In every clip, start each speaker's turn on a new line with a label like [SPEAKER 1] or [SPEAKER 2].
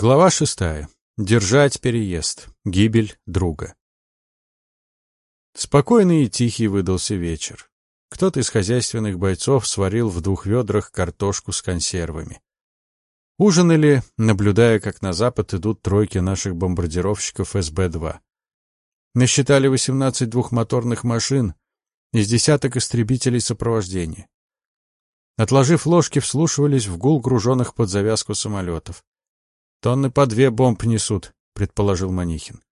[SPEAKER 1] Глава шестая. Держать переезд. Гибель друга. Спокойный и тихий выдался вечер. Кто-то из хозяйственных бойцов сварил в двух ведрах картошку с консервами. Ужинали, наблюдая, как на запад идут тройки наших бомбардировщиков СБ-2. Насчитали 18 двухмоторных машин из десяток истребителей сопровождения. Отложив ложки, вслушивались в гул груженных под завязку самолетов. Тонны по две бомб несут, предположил Манихин.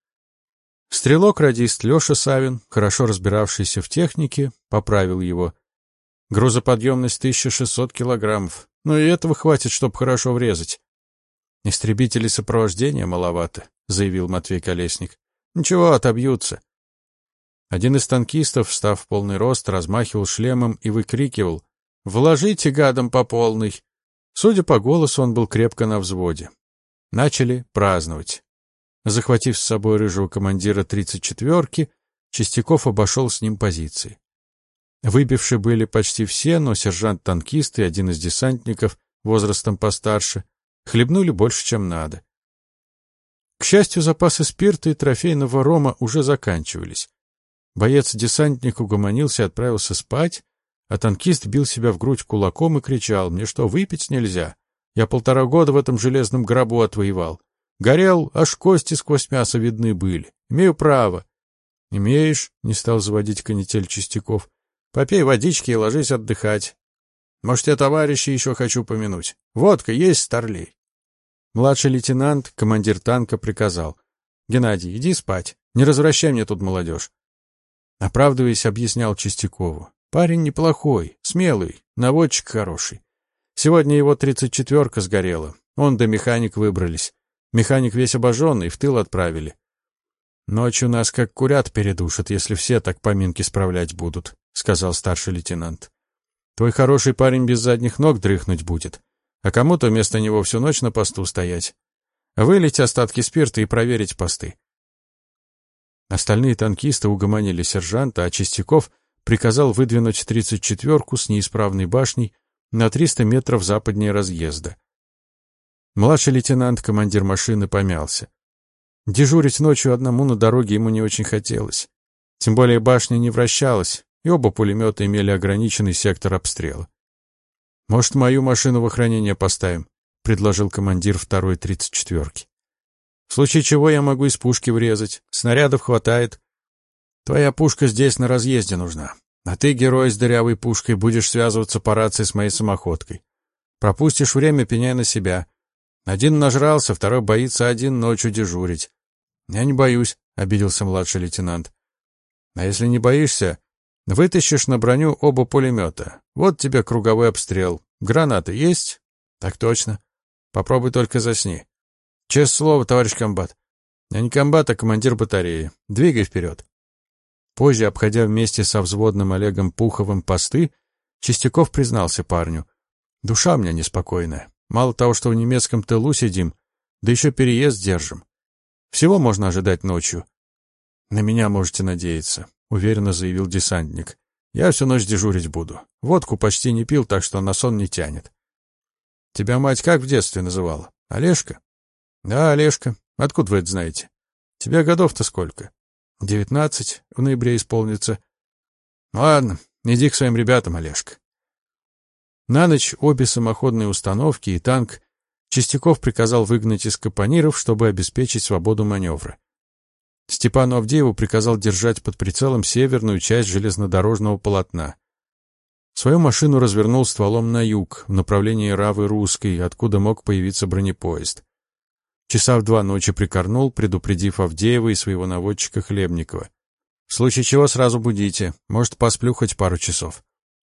[SPEAKER 1] Стрелок-радист Леша Савин, хорошо разбиравшийся в технике, поправил его. Грузоподъемность 1600 килограммов. Но и этого хватит, чтобы хорошо врезать. Истребители сопровождения маловато, заявил Матвей Колесник. Ничего, отобьются. Один из танкистов, встав в полный рост, размахивал шлемом и выкрикивал «Вложите гадом по полной!». Судя по голосу, он был крепко на взводе. Начали праздновать. Захватив с собой рыжего командира 34-ки, Чистяков обошел с ним позиции. Выбивши были почти все, но сержант-танкист и один из десантников, возрастом постарше, хлебнули больше, чем надо. К счастью, запасы спирта и трофейного рома уже заканчивались. Боец-десантник угомонился и отправился спать, а танкист бил себя в грудь кулаком и кричал, «Мне что, выпить нельзя? Я полтора года в этом железном гробу отвоевал. Горел, аж кости сквозь мясо видны были. Имею право. Имеешь, не стал заводить канитель Чистяков. Попей водички и ложись отдыхать. Может, я товарища еще хочу помянуть. Водка есть, старлей. Младший лейтенант, командир танка, приказал. Геннадий, иди спать. Не развращай мне тут молодежь. Оправдываясь, объяснял Чистякову. Парень неплохой, смелый, наводчик хороший. Сегодня его тридцать четверка сгорела. Он да механик выбрались. Механик весь обожженный, в тыл отправили. Ночью нас как курят передушат, если все так поминки справлять будут, сказал старший лейтенант. Твой хороший парень без задних ног дрыхнуть будет, а кому-то вместо него всю ночь на посту стоять. Вылить остатки спирта и проверить посты. Остальные танкисты угомонили сержанта, а Чистяков приказал выдвинуть тридцать четверку с неисправной башней на 300 метров западнее разъезда. Младший лейтенант, командир машины, помялся. Дежурить ночью одному на дороге ему не очень хотелось. Тем более башня не вращалась, и оба пулемета имели ограниченный сектор обстрела. «Может, мою машину в охранение поставим?» — предложил командир второй тридцать четверки. «В случае чего я могу из пушки врезать. Снарядов хватает. Твоя пушка здесь на разъезде нужна. А ты, герой с дырявой пушкой, будешь связываться по рации с моей самоходкой. Пропустишь время, пеняй на себя. Один нажрался, второй боится один ночью дежурить. Я не боюсь, — обиделся младший лейтенант. А если не боишься, вытащишь на броню оба пулемета. Вот тебе круговой обстрел. Гранаты есть? Так точно. Попробуй только засни. Честное слово, товарищ комбат. Я не комбат, а командир батареи. Двигай вперед. Позже, обходя вместе со взводным Олегом Пуховым посты, Чистяков признался парню. «Душа у меня неспокойная. Мало того, что в немецком тылу сидим, да еще переезд держим. Всего можно ожидать ночью». «На меня можете надеяться», — уверенно заявил десантник. «Я всю ночь дежурить буду. Водку почти не пил, так что на сон не тянет». «Тебя мать как в детстве называла? Олежка?» «Да, Олежка. Откуда вы это знаете? Тебе годов-то сколько?» Девятнадцать в ноябре исполнится. Ладно, иди к своим ребятам, Олежка. На ночь обе самоходные установки и танк Чистяков приказал выгнать из капониров, чтобы обеспечить свободу маневра. Степану Авдееву приказал держать под прицелом северную часть железнодорожного полотна. Свою машину развернул стволом на юг, в направлении Равы Русской, откуда мог появиться бронепоезд. Часа в два ночи прикорнул, предупредив Авдеева и своего наводчика Хлебникова. В случае чего сразу будите, может, посплю хоть пару часов.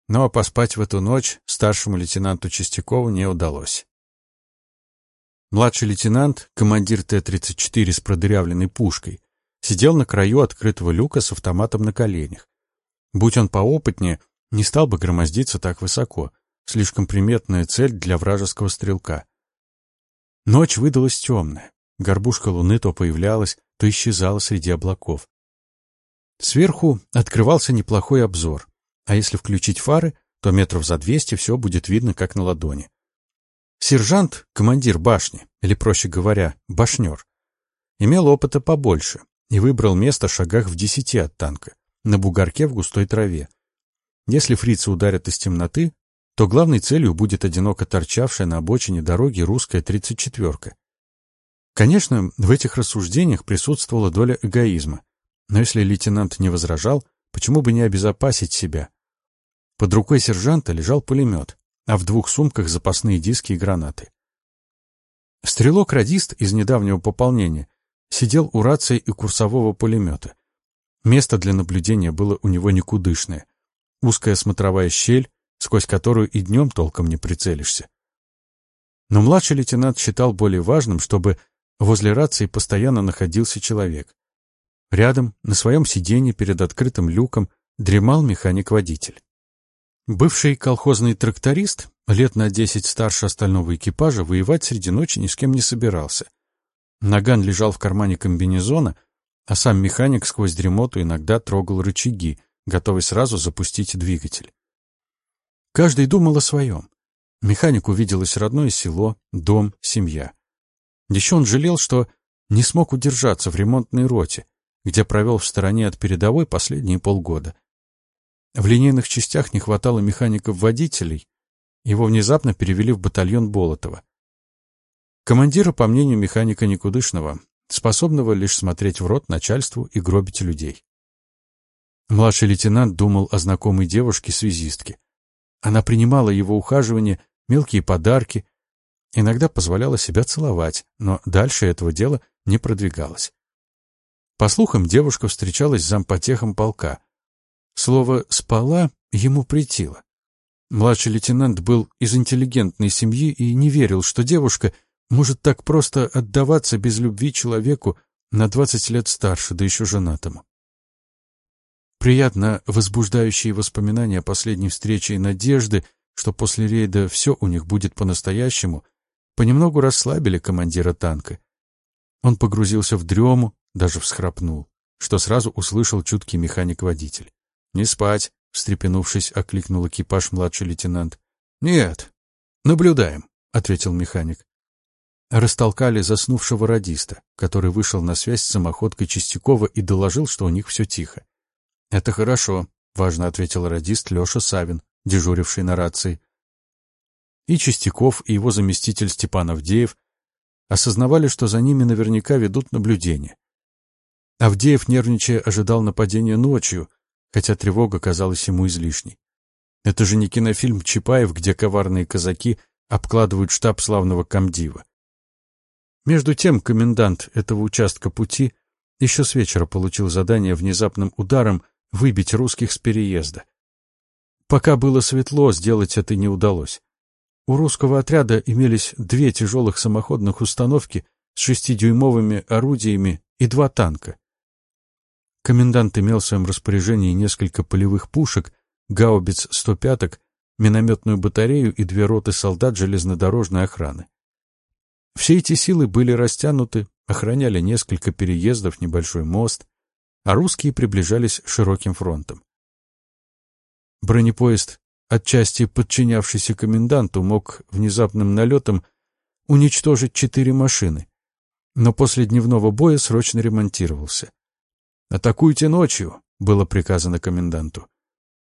[SPEAKER 1] Но поспать в эту ночь старшему лейтенанту Чистякову не удалось. Младший лейтенант, командир Т-34 с продырявленной пушкой, сидел на краю открытого люка с автоматом на коленях. Будь он поопытнее, не стал бы громоздиться так высоко, слишком приметная цель для вражеского стрелка. Ночь выдалась темная. Горбушка луны то появлялась, то исчезала среди облаков. Сверху открывался неплохой обзор, а если включить фары, то метров за двести все будет видно, как на ладони. Сержант, командир башни, или, проще говоря, башнер, имел опыта побольше и выбрал место в шагах в десяти от танка, на бугорке в густой траве. Если фрицы ударят из темноты, то главной целью будет одиноко торчавшая на обочине дороги русская тридцать четверка. Конечно, в этих рассуждениях присутствовала доля эгоизма, но если лейтенант не возражал, почему бы не обезопасить себя? Под рукой сержанта лежал пулемет, а в двух сумках запасные диски и гранаты. Стрелок-радист из недавнего пополнения сидел у рации и курсового пулемета. Место для наблюдения было у него никудышное. Узкая смотровая щель, сквозь которую и днем толком не прицелишься. Но младший лейтенант считал более важным, чтобы возле рации постоянно находился человек. Рядом, на своем сиденье перед открытым люком, дремал механик-водитель. Бывший колхозный тракторист, лет на десять старше остального экипажа, воевать среди ночи ни с кем не собирался. Наган лежал в кармане комбинезона, а сам механик сквозь дремоту иногда трогал рычаги, готовый сразу запустить двигатель. Каждый думал о своем. Механик увиделось родное село, дом, семья. Еще он жалел, что не смог удержаться в ремонтной роте, где провел в стороне от передовой последние полгода. В линейных частях не хватало механиков-водителей, его внезапно перевели в батальон Болотова. Командира, по мнению механика Никудышного, способного лишь смотреть в рот начальству и гробить людей. Младший лейтенант думал о знакомой девушке-связистке. Она принимала его ухаживание, мелкие подарки, иногда позволяла себя целовать, но дальше этого дела не продвигалось. По слухам, девушка встречалась с зампотехом полка, Слово «спала» ему притило. Младший лейтенант был из интеллигентной семьи и не верил, что девушка может так просто отдаваться без любви человеку на двадцать лет старше, да еще женатому. Приятно возбуждающие воспоминания о последней встрече и надежды, что после рейда все у них будет по-настоящему, понемногу расслабили командира танка. Он погрузился в дрему, даже всхрапнул, что сразу услышал чуткий механик-водитель. «Не спать», — встрепенувшись, окликнул экипаж младший лейтенант. «Нет, наблюдаем», — ответил механик. Растолкали заснувшего радиста, который вышел на связь с самоходкой Чистякова и доложил, что у них все тихо. «Это хорошо», — важно ответил радист Леша Савин, дежуривший на рации. И Чистяков, и его заместитель Степан Авдеев осознавали, что за ними наверняка ведут наблюдение. Авдеев, нервничая, ожидал нападения ночью, хотя тревога казалась ему излишней. Это же не кинофильм Чапаев, где коварные казаки обкладывают штаб славного комдива. Между тем комендант этого участка пути еще с вечера получил задание внезапным ударом выбить русских с переезда. Пока было светло, сделать это не удалось. У русского отряда имелись две тяжелых самоходных установки с шестидюймовыми орудиями и два танка. Комендант имел в своем распоряжении несколько полевых пушек, гаубиц 105-ок, минометную батарею и две роты солдат железнодорожной охраны. Все эти силы были растянуты, охраняли несколько переездов, небольшой мост, а русские приближались широким фронтом. Бронепоезд, отчасти подчинявшийся коменданту, мог внезапным налетом уничтожить четыре машины, но после дневного боя срочно ремонтировался. «Атакуйте ночью», — было приказано коменданту.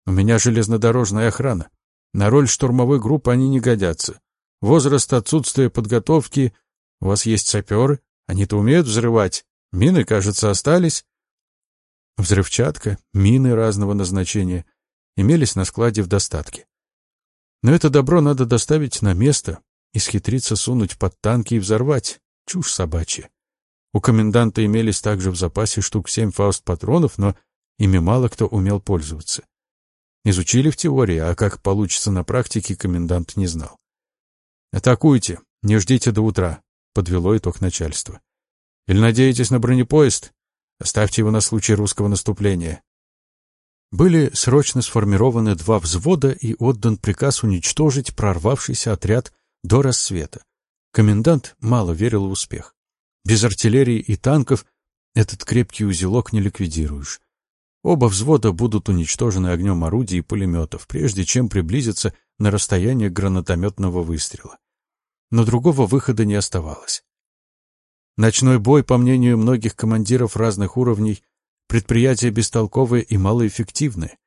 [SPEAKER 1] «У меня железнодорожная охрана. На роль штурмовой группы они не годятся. Возраст отсутствия подготовки. У вас есть саперы? Они-то умеют взрывать. Мины, кажется, остались». Взрывчатка, мины разного назначения имелись на складе в достатке. Но это добро надо доставить на место и схитриться сунуть под танки и взорвать. Чушь собачья. У коменданта имелись также в запасе штук семь фауст-патронов, но ими мало кто умел пользоваться. Изучили в теории, а как получится на практике, комендант не знал. «Атакуйте, не ждите до утра», — подвело итог начальства. «Или надеетесь на бронепоезд? Оставьте его на случай русского наступления». Были срочно сформированы два взвода и отдан приказ уничтожить прорвавшийся отряд до рассвета. Комендант мало верил в успех. Без артиллерии и танков этот крепкий узелок не ликвидируешь. Оба взвода будут уничтожены огнем орудий и пулеметов, прежде чем приблизиться на расстояние гранатометного выстрела. но другого выхода не оставалось. Ночной бой, по мнению многих командиров разных уровней, предприятие бестолковое и малоэффективное.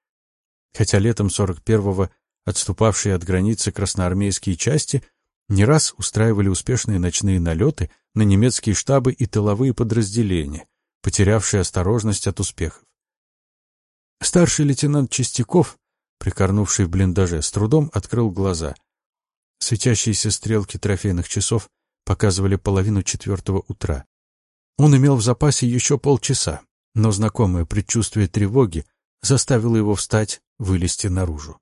[SPEAKER 1] Хотя летом 41-го отступавшие от границы красноармейские части не раз устраивали успешные ночные налеты на немецкие штабы и тыловые подразделения, потерявшие осторожность от успехов. Старший лейтенант Чистяков, прикорнувший в блиндаже, с трудом открыл глаза. Светящиеся стрелки трофейных часов показывали половину четвертого утра. Он имел в запасе еще полчаса, но знакомое предчувствие тревоги заставило его встать, вылезти наружу.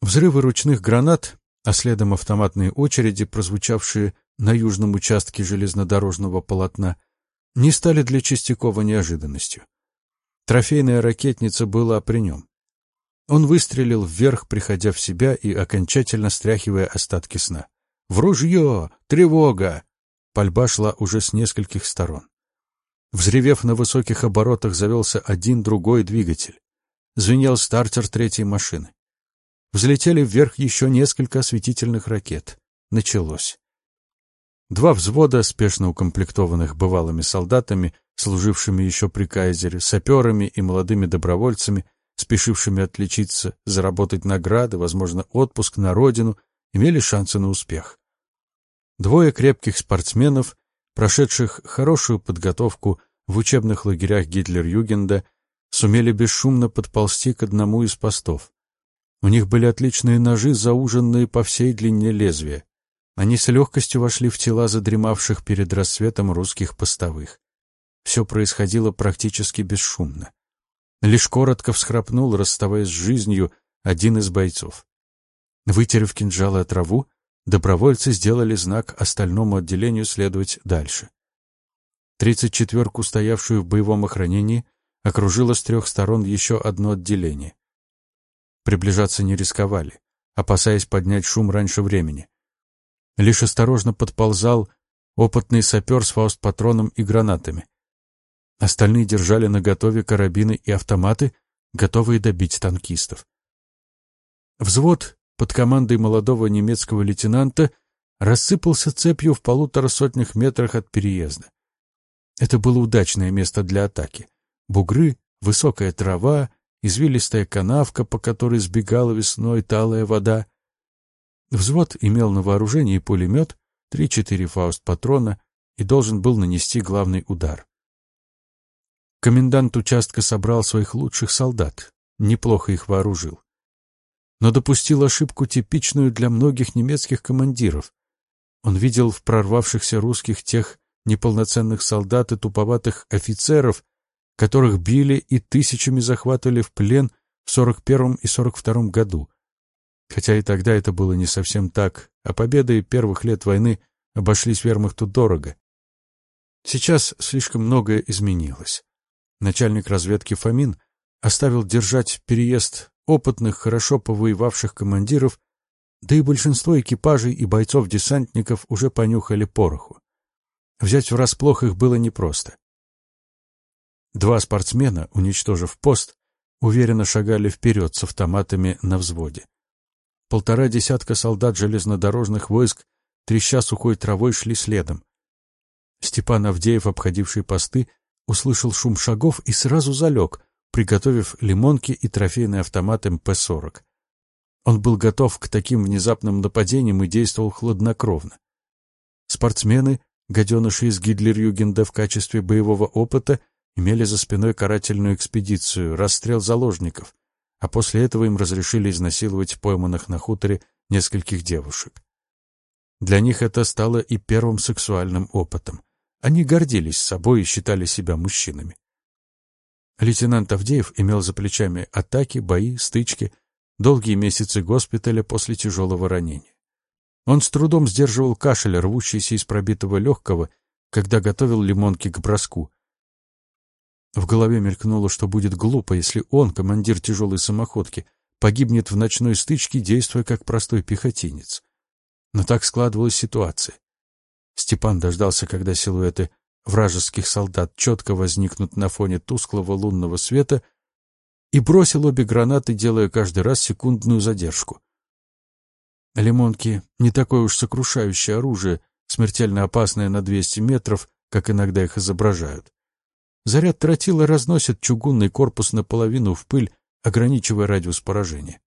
[SPEAKER 1] Взрывы ручных гранат, а следом автоматные очереди, прозвучавшие на южном участке железнодорожного полотна, не стали для Чистякова неожиданностью. Трофейная ракетница была при нем. Он выстрелил вверх, приходя в себя и окончательно стряхивая остатки сна. «В ружье! Тревога!» Пальба шла уже с нескольких сторон. Взревев на высоких оборотах, завелся один другой двигатель. Звенел стартер третьей машины. Взлетели вверх еще несколько осветительных ракет. Началось. Два взвода, спешно укомплектованных бывалыми солдатами, служившими еще при кайзере, саперами и молодыми добровольцами, спешившими отличиться, заработать награды, возможно, отпуск на родину, имели шансы на успех. Двое крепких спортсменов, прошедших хорошую подготовку в учебных лагерях Гитлер-Югенда, сумели бесшумно подползти к одному из постов. У них были отличные ножи, зауженные по всей длине лезвия. Они с легкостью вошли в тела задремавших перед рассветом русских постовых. Все происходило практически бесшумно. Лишь коротко всхрапнул, расставаясь с жизнью, один из бойцов. Вытерев кинжалы от траву, добровольцы сделали знак остальному отделению следовать дальше. Тридцать четверку, стоявшую в боевом охранении, окружило с трех сторон еще одно отделение. Приближаться не рисковали, опасаясь поднять шум раньше времени. Лишь осторожно подползал опытный сапер с фаустпатроном и гранатами. Остальные держали наготове карабины и автоматы, готовые добить танкистов. Взвод под командой молодого немецкого лейтенанта рассыпался цепью в полутора сотнях метрах от переезда. Это было удачное место для атаки. Бугры, высокая трава, извилистая канавка, по которой сбегала весной талая вода. Взвод имел на вооружении пулемет, три-четыре фауст-патрона и должен был нанести главный удар. Комендант участка собрал своих лучших солдат, неплохо их вооружил. Но допустил ошибку, типичную для многих немецких командиров. Он видел в прорвавшихся русских тех неполноценных солдат и туповатых офицеров, которых били и тысячами захватывали в плен в 41 и 42 году. Хотя и тогда это было не совсем так, а победы первых лет войны обошлись вермахту дорого. Сейчас слишком многое изменилось начальник разведки Фомин оставил держать переезд опытных, хорошо повоевавших командиров, да и большинство экипажей и бойцов-десантников уже понюхали пороху. Взять врасплох их было непросто. Два спортсмена, уничтожив пост, уверенно шагали вперед с автоматами на взводе. Полтора десятка солдат железнодорожных войск, треща сухой травой, шли следом. Степан Авдеев, обходивший посты, услышал шум шагов и сразу залег, приготовив лимонки и трофейный автомат МП-40. Он был готов к таким внезапным нападениям и действовал хладнокровно. Спортсмены, гаденыши из Гитлер-Югенда в качестве боевого опыта, имели за спиной карательную экспедицию, расстрел заложников, а после этого им разрешили изнасиловать пойманных на хуторе нескольких девушек. Для них это стало и первым сексуальным опытом. Они гордились собой и считали себя мужчинами. Лейтенант Авдеев имел за плечами атаки, бои, стычки, долгие месяцы госпиталя после тяжелого ранения. Он с трудом сдерживал кашель, рвущийся из пробитого легкого, когда готовил лимонки к броску. В голове мелькнуло, что будет глупо, если он, командир тяжелой самоходки, погибнет в ночной стычке, действуя как простой пехотинец. Но так складывалась ситуация. Степан дождался, когда силуэты вражеских солдат четко возникнут на фоне тусклого лунного света, и бросил обе гранаты, делая каждый раз секундную задержку. Лимонки — не такое уж сокрушающее оружие, смертельно опасное на 200 метров, как иногда их изображают. Заряд тротила разносит чугунный корпус наполовину в пыль, ограничивая радиус поражения.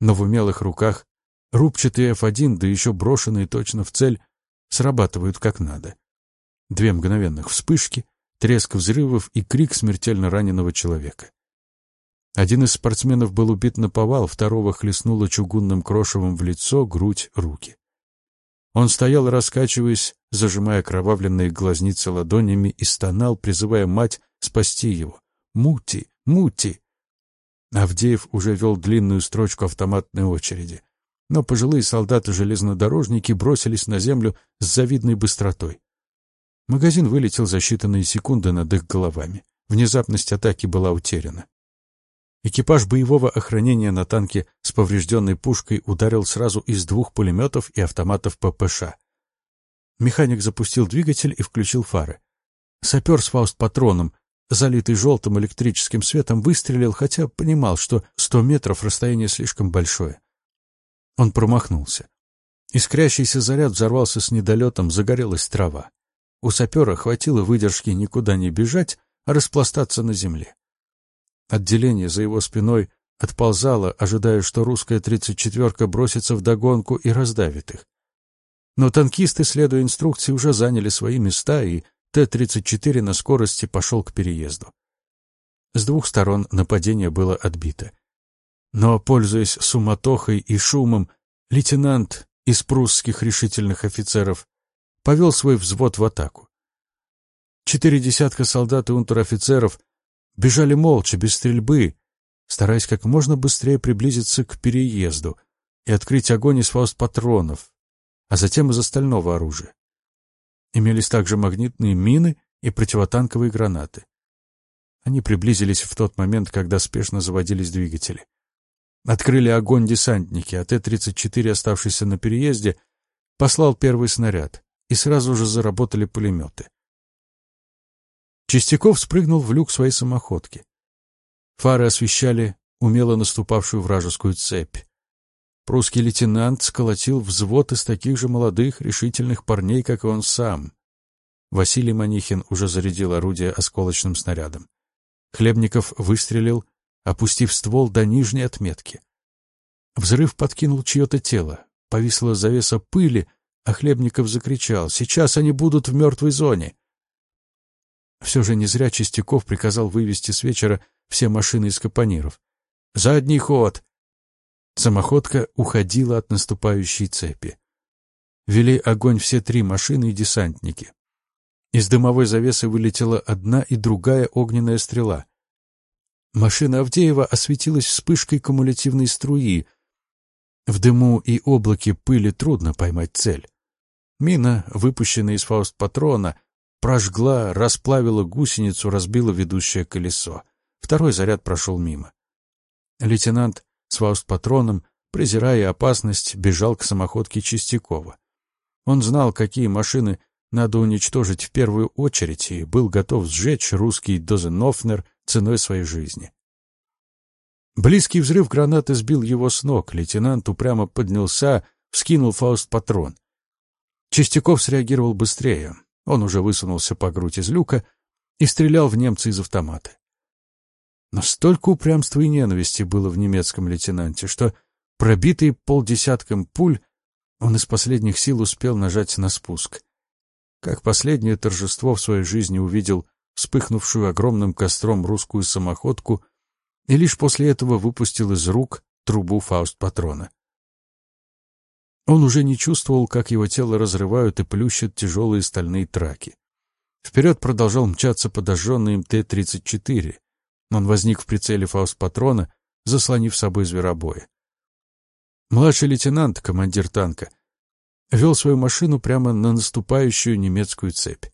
[SPEAKER 1] Но в умелых руках рубчатый F1, да еще брошенный точно в цель, срабатывают как надо. Две мгновенных вспышки, треск взрывов и крик смертельно раненого человека. Один из спортсменов был убит на повал, второго хлестнуло чугунным крошевом в лицо, грудь, руки. Он стоял, раскачиваясь, зажимая кровавленные глазницы ладонями и стонал, призывая мать спасти его. «Мути! Мути!» Авдеев уже вел длинную строчку автоматной очереди. Но пожилые солдаты-железнодорожники бросились на землю с завидной быстротой. Магазин вылетел за считанные секунды над их головами. Внезапность атаки была утеряна. Экипаж боевого охранения на танке с поврежденной пушкой ударил сразу из двух пулеметов и автоматов ППШ. Механик запустил двигатель и включил фары. Сапер с фауст-патроном, залитый желтым электрическим светом, выстрелил, хотя понимал, что сто метров расстояние слишком большое. Он промахнулся. Искрящийся заряд взорвался с недолетом, загорелась трава. У сапера хватило выдержки никуда не бежать, а распластаться на земле. Отделение за его спиной отползало, ожидая, что русская тридцать четверка бросится в догонку и раздавит их. Но танкисты, следуя инструкции, уже заняли свои места, и Т-34 на скорости пошел к переезду. С двух сторон нападение было отбито. Но, пользуясь суматохой и шумом, лейтенант из прусских решительных офицеров повел свой взвод в атаку. Четыре десятка солдат и унтер-офицеров бежали молча, без стрельбы, стараясь как можно быстрее приблизиться к переезду и открыть огонь из фауст-патронов, а затем из остального оружия. Имелись также магнитные мины и противотанковые гранаты. Они приблизились в тот момент, когда спешно заводились двигатели. Открыли огонь десантники, а Т-34, оставшийся на переезде, послал первый снаряд, и сразу же заработали пулеметы. Чистяков спрыгнул в люк своей самоходки. Фары освещали умело наступавшую вражескую цепь. Прусский лейтенант сколотил взвод из таких же молодых, решительных парней, как и он сам. Василий Манихин уже зарядил орудие осколочным снарядом. Хлебников выстрелил, опустив ствол до нижней отметки. Взрыв подкинул чье-то тело. Повисла завеса пыли, а Хлебников закричал «Сейчас они будут в мертвой зоне!» Все же не зря Чистяков приказал вывести с вечера все машины из капониров. «Задний ход!» Самоходка уходила от наступающей цепи. Вели огонь все три машины и десантники. Из дымовой завесы вылетела одна и другая огненная стрела. Машина Авдеева осветилась вспышкой кумулятивной струи. В дыму и облаке пыли трудно поймать цель. Мина, выпущенная из фауст-патрона, прожгла, расплавила гусеницу, разбила ведущее колесо. Второй заряд прошел мимо. Лейтенант с фауст-патроном, презирая опасность, бежал к самоходке Чистякова. Он знал, какие машины надо уничтожить в первую очередь, и был готов сжечь русский Дозенофнер ценой своей жизни. Близкий взрыв гранаты сбил его с ног. Лейтенант упрямо поднялся, вскинул фауст-патрон. Чистяков среагировал быстрее. Он уже высунулся по грудь из люка и стрелял в немца из автомата. Но столько упрямства и ненависти было в немецком лейтенанте, что, пробитый полдесятком пуль, он из последних сил успел нажать на спуск. Как последнее торжество в своей жизни увидел вспыхнувшую огромным костром русскую самоходку и лишь после этого выпустил из рук трубу фауст-патрона. Он уже не чувствовал, как его тело разрывают и плющат тяжелые стальные траки. Вперед продолжал мчаться подожженный им Т-34. Он возник в прицеле фауст-патрона, заслонив собой зверобоя. Младший лейтенант, командир танка, вел свою машину прямо на наступающую немецкую цепь.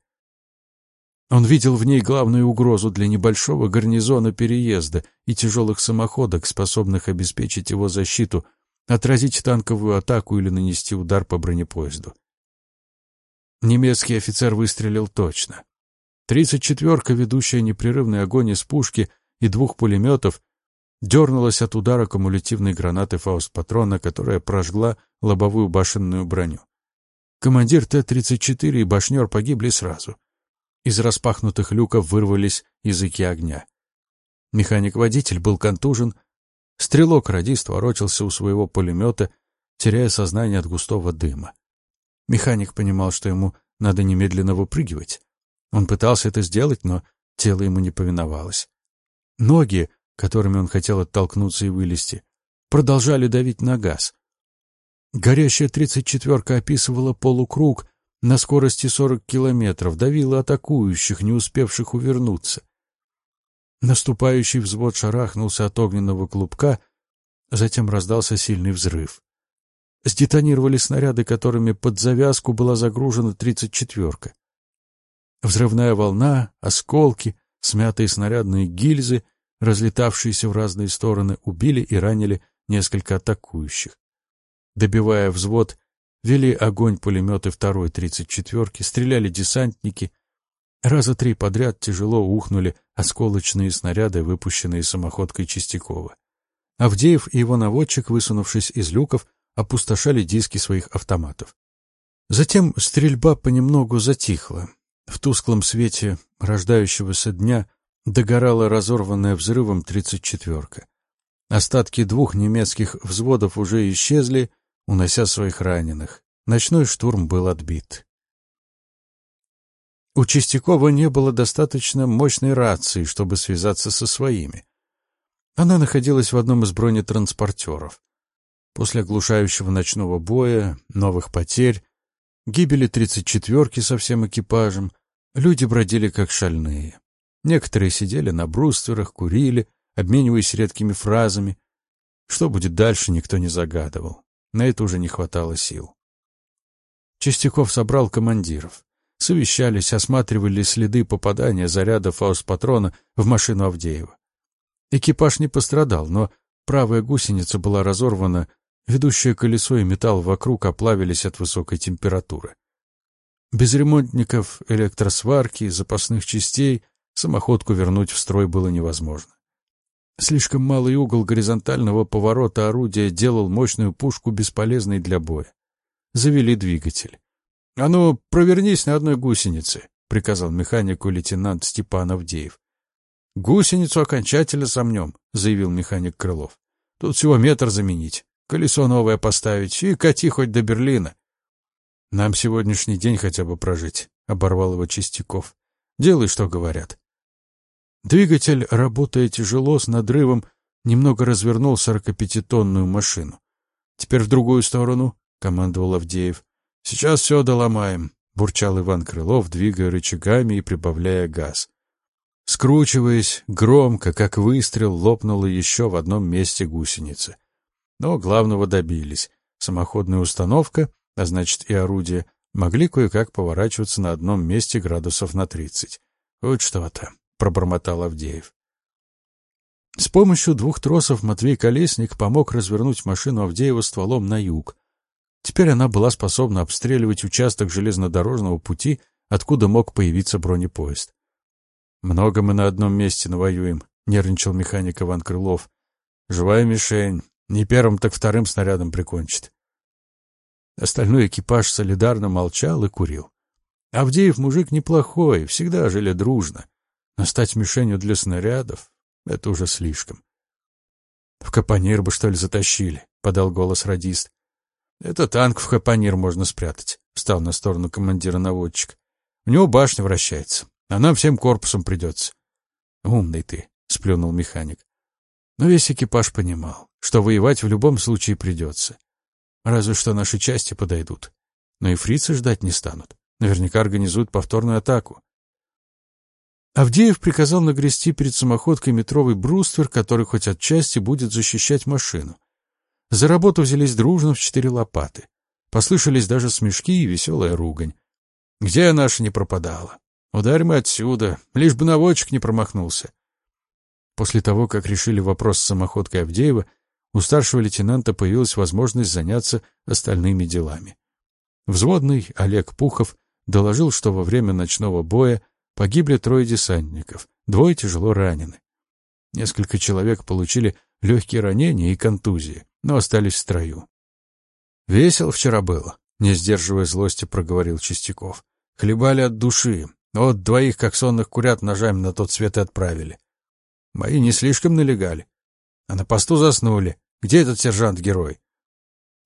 [SPEAKER 1] Он видел в ней главную угрозу для небольшого гарнизона переезда и тяжелых самоходок, способных обеспечить его защиту отразить танковую атаку или нанести удар по бронепоезду. Немецкий офицер выстрелил точно. Тридцать четверка, ведущая непрерывный огонь из пушки и двух пулеметов, дернулась от удара кумулятивной гранаты фауст-патрона, которая прожгла лобовую башенную броню. Командир Т-34 и башнер погибли сразу. Из распахнутых люков вырвались языки огня. Механик-водитель был контужен, стрелок-радист ворочался у своего пулемета, теряя сознание от густого дыма. Механик понимал, что ему надо немедленно выпрыгивать. Он пытался это сделать, но тело ему не повиновалось. Ноги, которыми он хотел оттолкнуться и вылезти, продолжали давить на газ. Горящая тридцать четверка описывала полукруг на скорости сорок километров, давила атакующих, не успевших увернуться. Наступающий взвод шарахнулся от огненного клубка, затем раздался сильный взрыв. Сдетонировали снаряды, которыми под завязку была загружена тридцать четверка. Взрывная волна, осколки, смятые снарядные гильзы, разлетавшиеся в разные стороны, убили и ранили несколько атакующих. Добивая взвод, вели огонь пулеметы второй тридцать четверки, стреляли десантники. Раза три подряд тяжело ухнули осколочные снаряды, выпущенные самоходкой Чистякова. Авдеев и его наводчик, высунувшись из люков, опустошали диски своих автоматов. Затем стрельба понемногу затихла. В тусклом свете рождающегося дня догорала разорванная взрывом тридцать четверка. Остатки двух немецких взводов уже исчезли, унося своих раненых. Ночной штурм был отбит. У Чистякова не было достаточно мощной рации, чтобы связаться со своими. Она находилась в одном из бронетранспортеров. После оглушающего ночного боя, новых потерь, гибели тридцать четверки со всем экипажем, люди бродили как шальные. Некоторые сидели на брустверах, курили, обмениваясь редкими фразами. Что будет дальше, никто не загадывал. На это уже не хватало сил. Чистяков собрал командиров. Совещались, осматривали следы попадания заряда фаус-патрона в машину Авдеева. Экипаж не пострадал, но правая гусеница была разорвана Ведущее колесо и металл вокруг оплавились от высокой температуры. Без ремонтников, электросварки, запасных частей самоходку вернуть в строй было невозможно. Слишком малый угол горизонтального поворота орудия делал мощную пушку бесполезной для боя. Завели двигатель. — А ну, провернись на одной гусенице, — приказал механику лейтенант Степан Авдеев. — Гусеницу окончательно сомнем, — заявил механик Крылов. — Тут всего метр заменить. Колесо новое поставить и кати хоть до Берлина. Нам сегодняшний день хотя бы прожить, — оборвал его Чистяков. Делай, что говорят. Двигатель, работая тяжело, с надрывом, немного развернул сорокапятитонную машину. Теперь в другую сторону, — командовал Авдеев. Сейчас все доломаем, — бурчал Иван Крылов, двигая рычагами и прибавляя газ. Скручиваясь, громко, как выстрел, лопнула еще в одном месте гусеница. Но главного добились. Самоходная установка, а значит и орудие, могли кое-как поворачиваться на одном месте градусов на тридцать. Вот что-то, — пробормотал Авдеев. С помощью двух тросов Матвей Колесник помог развернуть машину Авдеева стволом на юг. Теперь она была способна обстреливать участок железнодорожного пути, откуда мог появиться бронепоезд. «Много мы на одном месте навоюем», — нервничал механик Иван Крылов. «Живая мишень, не первым, так вторым снарядом прикончит. Остальной экипаж солидарно молчал и курил. Авдеев мужик неплохой, всегда жили дружно. Но стать мишенью для снарядов — это уже слишком. — В капонир бы, что ли, затащили, — подал голос радист. — Это танк в капонир можно спрятать, — встал на сторону командира наводчик. — У него башня вращается, а нам всем корпусом придется. — Умный ты, — сплюнул механик. Но весь экипаж понимал, что воевать в любом случае придется. Разве что наши части подойдут. Но и фрицы ждать не станут. Наверняка организуют повторную атаку. Авдеев приказал нагрести перед самоходкой метровый бруствер, который хоть отчасти будет защищать машину. За работу взялись дружно в четыре лопаты. Послышались даже смешки и веселая ругань. Где наша не пропадала? Ударь мы отсюда, лишь бы наводчик не промахнулся. После того, как решили вопрос с самоходкой Авдеева, у старшего лейтенанта появилась возможность заняться остальными делами. Взводный Олег Пухов доложил, что во время ночного боя погибли трое десантников, двое тяжело ранены. Несколько человек получили легкие ранения и контузии, но остались в строю. «Весело вчера было», — не сдерживая злости, проговорил Чистяков. «Хлебали от души. Вот двоих, как сонных курят, ножами на тот свет и отправили. Мои не слишком налегали. А на посту заснули. Где этот сержант-герой?»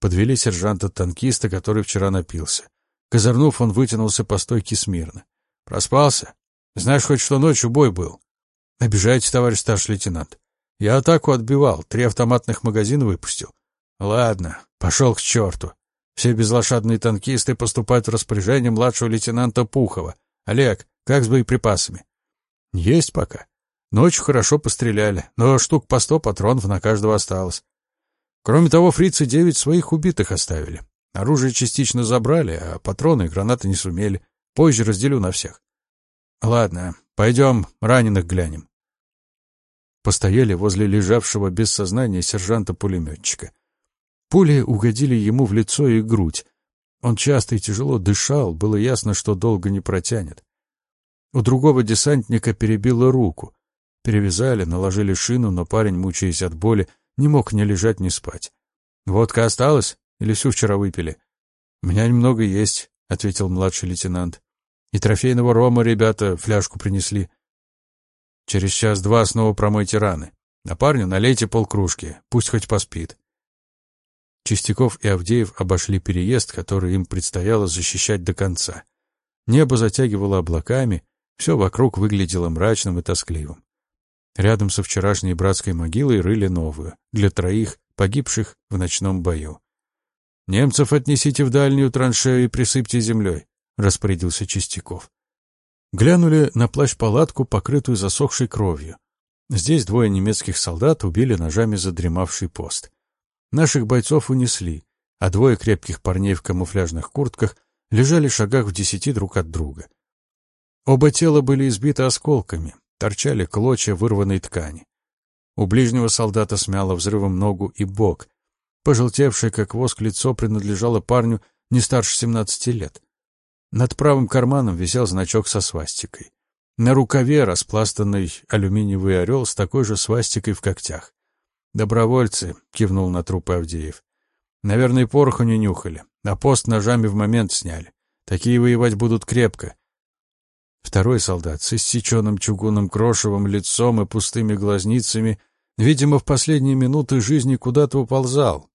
[SPEAKER 1] Подвели сержанта-танкиста, который вчера напился. Козырнув, он вытянулся по стойке смирно. «Проспался? Знаешь хоть, что ночью бой был?» «Обижаете, товарищ старший лейтенант. Я атаку отбивал, три автоматных магазина выпустил. Ладно, пошел к черту. Все безлошадные танкисты поступают в распоряжение младшего лейтенанта Пухова. Олег, как с боеприпасами? Есть пока. Ночью хорошо постреляли, но штук по сто патронов на каждого осталось. Кроме того, фрицы девять своих убитых оставили. Оружие частично забрали, а патроны и гранаты не сумели. Позже разделю на всех. Ладно, пойдем раненых глянем. Постояли возле лежавшего без сознания сержанта-пулеметчика. Пули угодили ему в лицо и грудь. Он часто и тяжело дышал, было ясно, что долго не протянет. У другого десантника перебило руку. Перевязали, наложили шину, но парень, мучаясь от боли, не мог ни лежать, ни спать. «Водка осталась? Или всю вчера выпили?» «У меня немного есть», — ответил младший лейтенант. «И трофейного рома ребята фляжку принесли. Через час-два снова промойте раны. А парню налейте полкружки, пусть хоть поспит». Чистяков и Авдеев обошли переезд, который им предстояло защищать до конца. Небо затягивало облаками, все вокруг выглядело мрачным и тоскливым. Рядом со вчерашней братской могилой рыли новую, для троих, погибших в ночном бою. «Немцев отнесите в дальнюю траншею и присыпьте землей», — распорядился Чистяков. Глянули на плащ-палатку, покрытую засохшей кровью. Здесь двое немецких солдат убили ножами задремавший пост. Наших бойцов унесли, а двое крепких парней в камуфляжных куртках лежали в шагах в десяти друг от друга. Оба тела были избиты осколками, торчали клочья вырванной ткани. У ближнего солдата смяло взрывом ногу и бок. Пожелтевшее, как воск, лицо принадлежало парню не старше семнадцати лет. Над правым карманом висел значок со свастикой. На рукаве распластанный алюминиевый орел с такой же свастикой в когтях. «Добровольцы», — кивнул на трупы Авдеев. «Наверное, пороху не нюхали, а пост ножами в момент сняли. Такие воевать будут крепко. Второй солдат с иссеченным чугунным крошевым лицом и пустыми глазницами, видимо, в последние минуты жизни куда-то уползал.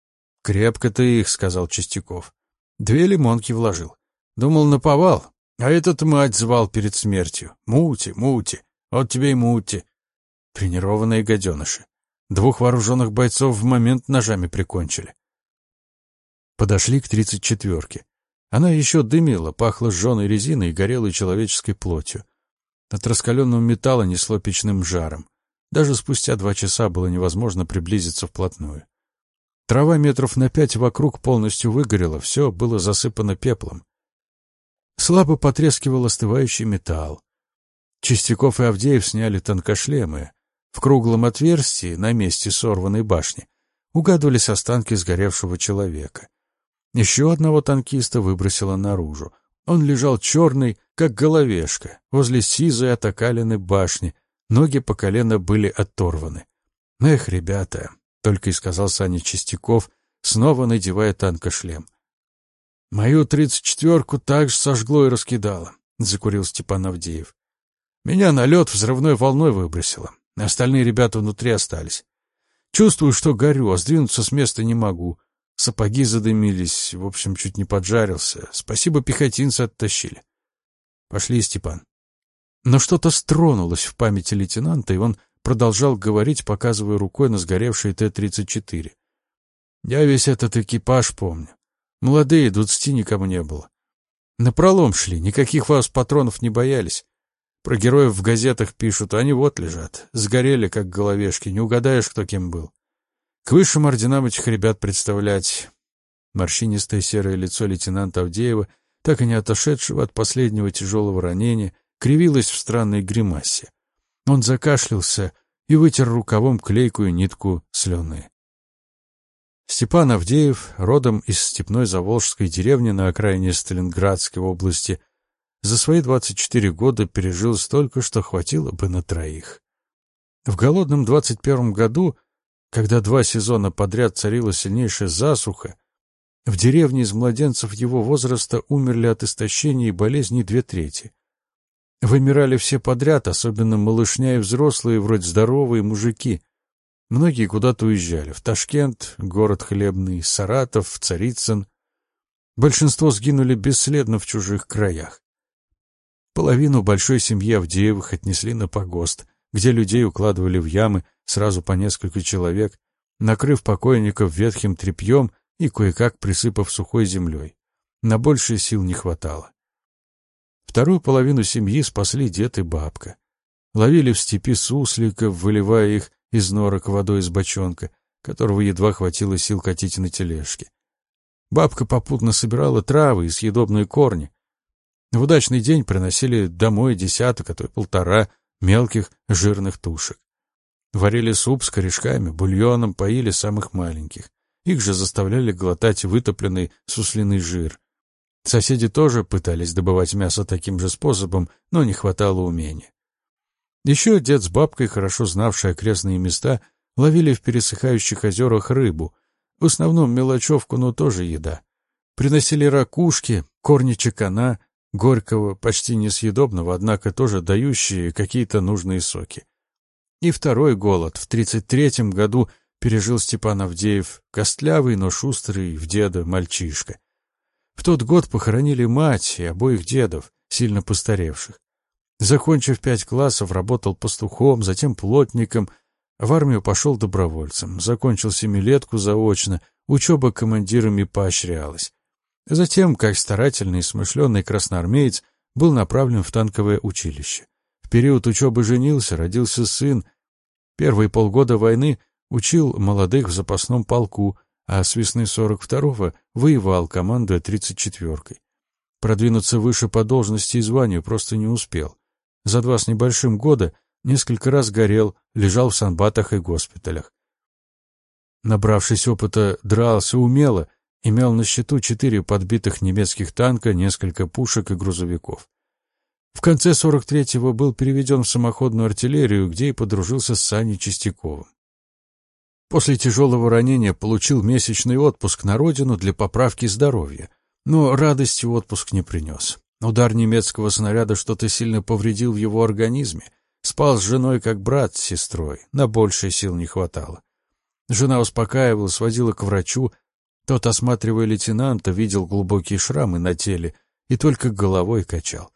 [SPEAKER 1] «Крепко ты их», — сказал Чистяков. Две лимонки вложил. Думал, наповал, а этот мать звал перед смертью. «Мути, мути, вот тебе и мути». Тренированные гаденыши. Двух вооруженных бойцов в момент ножами прикончили. Подошли к тридцать четверке. Она еще дымила, пахла сжженной резиной и горелой человеческой плотью. От раскаленного металла несло печным жаром. Даже спустя два часа было невозможно приблизиться вплотную. Трава метров на пять вокруг полностью выгорела, все было засыпано пеплом. Слабо потрескивал остывающий металл. Чистяков и Авдеев сняли тонкошлемы. В круглом отверстии, на месте сорванной башни, угадывались останки сгоревшего человека. Еще одного танкиста выбросило наружу. Он лежал черный, как головешка, возле сизой атакалины башни. Ноги по колено были оторваны. «Эх, ребята!» — только и сказал Саня Чистяков, снова надевая танкошлем. «Мою тридцать четверку также сожгло и раскидало», — закурил Степан Авдеев. «Меня на лед взрывной волной выбросило. Остальные ребята внутри остались. Чувствую, что горю, а сдвинуться с места не могу. Сапоги задымились, в общем, чуть не поджарился. Спасибо, пехотинцы оттащили. Пошли, Степан. Но что-то стронулось в памяти лейтенанта, и он продолжал говорить, показывая рукой на сгоревший Т-34. Я весь этот экипаж помню. Молодые, двадцати никому не было. Напролом шли, никаких вас патронов не боялись. Про героев в газетах пишут, они вот лежат. Сгорели, как головешки, не угадаешь, кто кем был. К высшим орденам этих ребят представлять. Морщинистое серое лицо лейтенанта Авдеева, так и не отошедшего от последнего тяжелого ранения, кривилось в странной гримасе. Он закашлялся и вытер рукавом клейкую нитку слюны. Степан Авдеев, родом из степной заволжской деревни на окраине Сталинградской области, за свои 24 года пережил столько, что хватило бы на троих. В голодном 21 году когда два сезона подряд царила сильнейшая засуха, в деревне из младенцев его возраста умерли от истощения и болезней две трети. Вымирали все подряд, особенно малышня и взрослые, вроде здоровые мужики. Многие куда-то уезжали. В Ташкент, город хлебный, Саратов, Царицын. Большинство сгинули бесследно в чужих краях. Половину большой семьи Авдеевых отнесли на погост, где людей укладывали в ямы сразу по несколько человек, накрыв покойников ветхим тряпьем и кое-как присыпав сухой землей. На большие сил не хватало. Вторую половину семьи спасли дед и бабка. Ловили в степи сусликов, выливая их из норок водой из бочонка, которого едва хватило сил катить на тележке. Бабка попутно собирала травы и съедобные корни. В удачный день приносили домой десяток, а то и полтора мелких жирных тушек. Варили суп с корешками, бульоном, поили самых маленьких. Их же заставляли глотать вытопленный суслиный жир. Соседи тоже пытались добывать мясо таким же способом, но не хватало умения. Еще дед с бабкой, хорошо знавшие окрестные места, ловили в пересыхающих озерах рыбу. В основном мелочевку, но тоже еда. Приносили ракушки, корни чекана, горького, почти несъедобного, однако тоже дающие какие-то нужные соки. И второй голод в 33-м году пережил Степан Авдеев, костлявый, но шустрый в деда мальчишка. В тот год похоронили мать и обоих дедов, сильно постаревших. Закончив пять классов, работал пастухом, затем плотником, в армию пошел добровольцем, закончил семилетку заочно, учеба командирами поощрялась. Затем, как старательный и смышленый красноармеец, был направлен в танковое училище. В период учебы женился, родился сын. Первые полгода войны учил молодых в запасном полку, а с весны 42-го воевал, командуя 34-кой. Продвинуться выше по должности и званию просто не успел. За два с небольшим года несколько раз горел, лежал в санбатах и госпиталях. Набравшись опыта, дрался умело, имел на счету четыре подбитых немецких танка, несколько пушек и грузовиков. В конце 43-го был переведен в самоходную артиллерию, где и подружился с Саней Чистяковым. После тяжелого ранения получил месячный отпуск на родину для поправки здоровья, но радости отпуск не принес. Удар немецкого снаряда что-то сильно повредил в его организме. Спал с женой как брат с сестрой, на большее сил не хватало. Жена успокаивала, сводила к врачу. Тот, осматривая лейтенанта, видел глубокие шрамы на теле и только головой качал.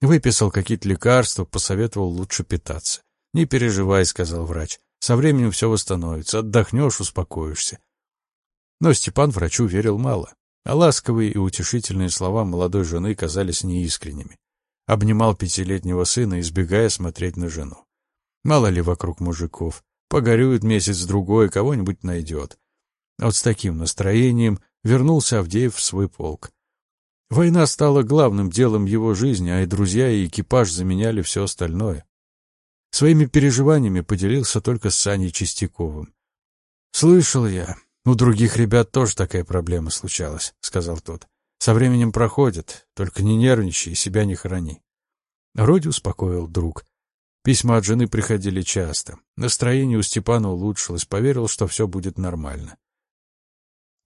[SPEAKER 1] Выписал какие-то лекарства, посоветовал лучше питаться. «Не переживай», — сказал врач. «Со временем все восстановится. Отдохнешь, успокоишься». Но Степан врачу верил мало а ласковые и утешительные слова молодой жены казались неискренними. Обнимал пятилетнего сына, избегая смотреть на жену. Мало ли вокруг мужиков. Погорюет месяц-другой, кого-нибудь найдет. А вот с таким настроением вернулся Авдеев в свой полк. Война стала главным делом его жизни, а и друзья, и экипаж заменяли все остальное. Своими переживаниями поделился только с Саней Чистяковым. «Слышал я, «У других ребят тоже такая проблема случалась», — сказал тот. «Со временем проходит, только не нервничай и себя не храни». Роди успокоил друг. Письма от жены приходили часто. Настроение у Степана улучшилось, поверил, что все будет нормально.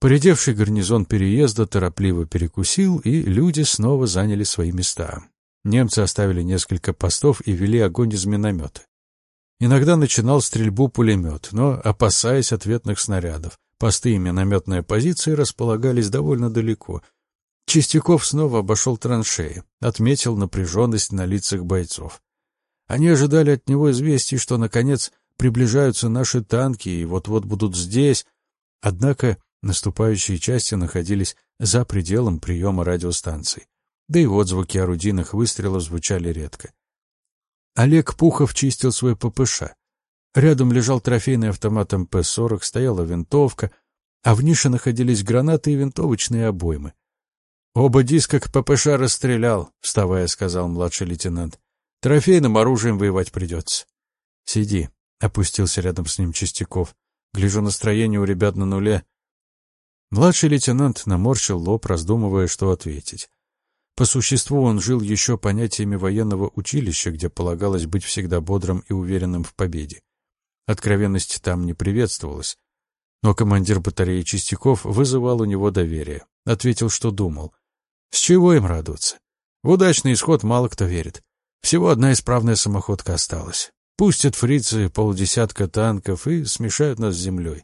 [SPEAKER 1] Поредевший гарнизон переезда торопливо перекусил, и люди снова заняли свои места. Немцы оставили несколько постов и вели огонь из миномета. Иногда начинал стрельбу пулемет, но, опасаясь ответных снарядов, Посты и минометные позиции располагались довольно далеко. Чистяков снова обошел траншеи, отметил напряженность на лицах бойцов. Они ожидали от него известий, что, наконец, приближаются наши танки и вот-вот будут здесь. Однако наступающие части находились за пределом приема радиостанций. Да и отзвуки орудийных выстрелов звучали редко. Олег Пухов чистил свой ППШ. Рядом лежал трофейный автомат МП-40, стояла винтовка, а в нише находились гранаты и винтовочные обоймы. «Оба диска к ППШ расстрелял», — вставая, сказал младший лейтенант. «Трофейным оружием воевать придется». «Сиди», — опустился рядом с ним Чистяков. «Гляжу, настроение у ребят на нуле». Младший лейтенант наморщил лоб, раздумывая, что ответить. По существу он жил еще понятиями военного училища, где полагалось быть всегда бодрым и уверенным в победе. Откровенность там не приветствовалась. Но командир батареи Чистяков вызывал у него доверие. Ответил, что думал. С чего им радоваться? В удачный исход мало кто верит. Всего одна исправная самоходка осталась. Пустят фрицы полдесятка танков и смешают нас с землей.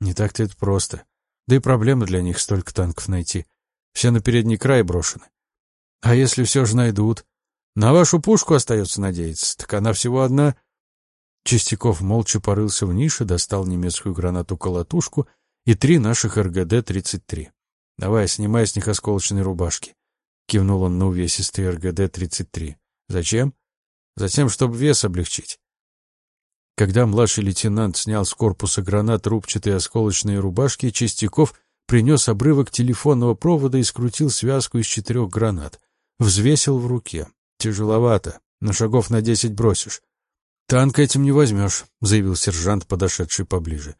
[SPEAKER 1] Не так-то это просто. Да и проблема для них столько танков найти. Все на передний край брошены. А если все же найдут? На вашу пушку остается надеяться, так она всего одна. Чистяков молча порылся в нише, достал немецкую гранату-колотушку и три наших РГД-33. «Давай, снимай с них осколочные рубашки», — кивнул он на увесистые РГД-33. «Зачем?» «Затем, чтобы вес облегчить». Когда младший лейтенант снял с корпуса гранат рубчатые осколочные рубашки, Чистяков принес обрывок телефонного провода и скрутил связку из четырех гранат. Взвесил в руке. Тяжеловато. На шагов на десять бросишь. Танк этим не возьмешь, заявил сержант, подошедший поближе.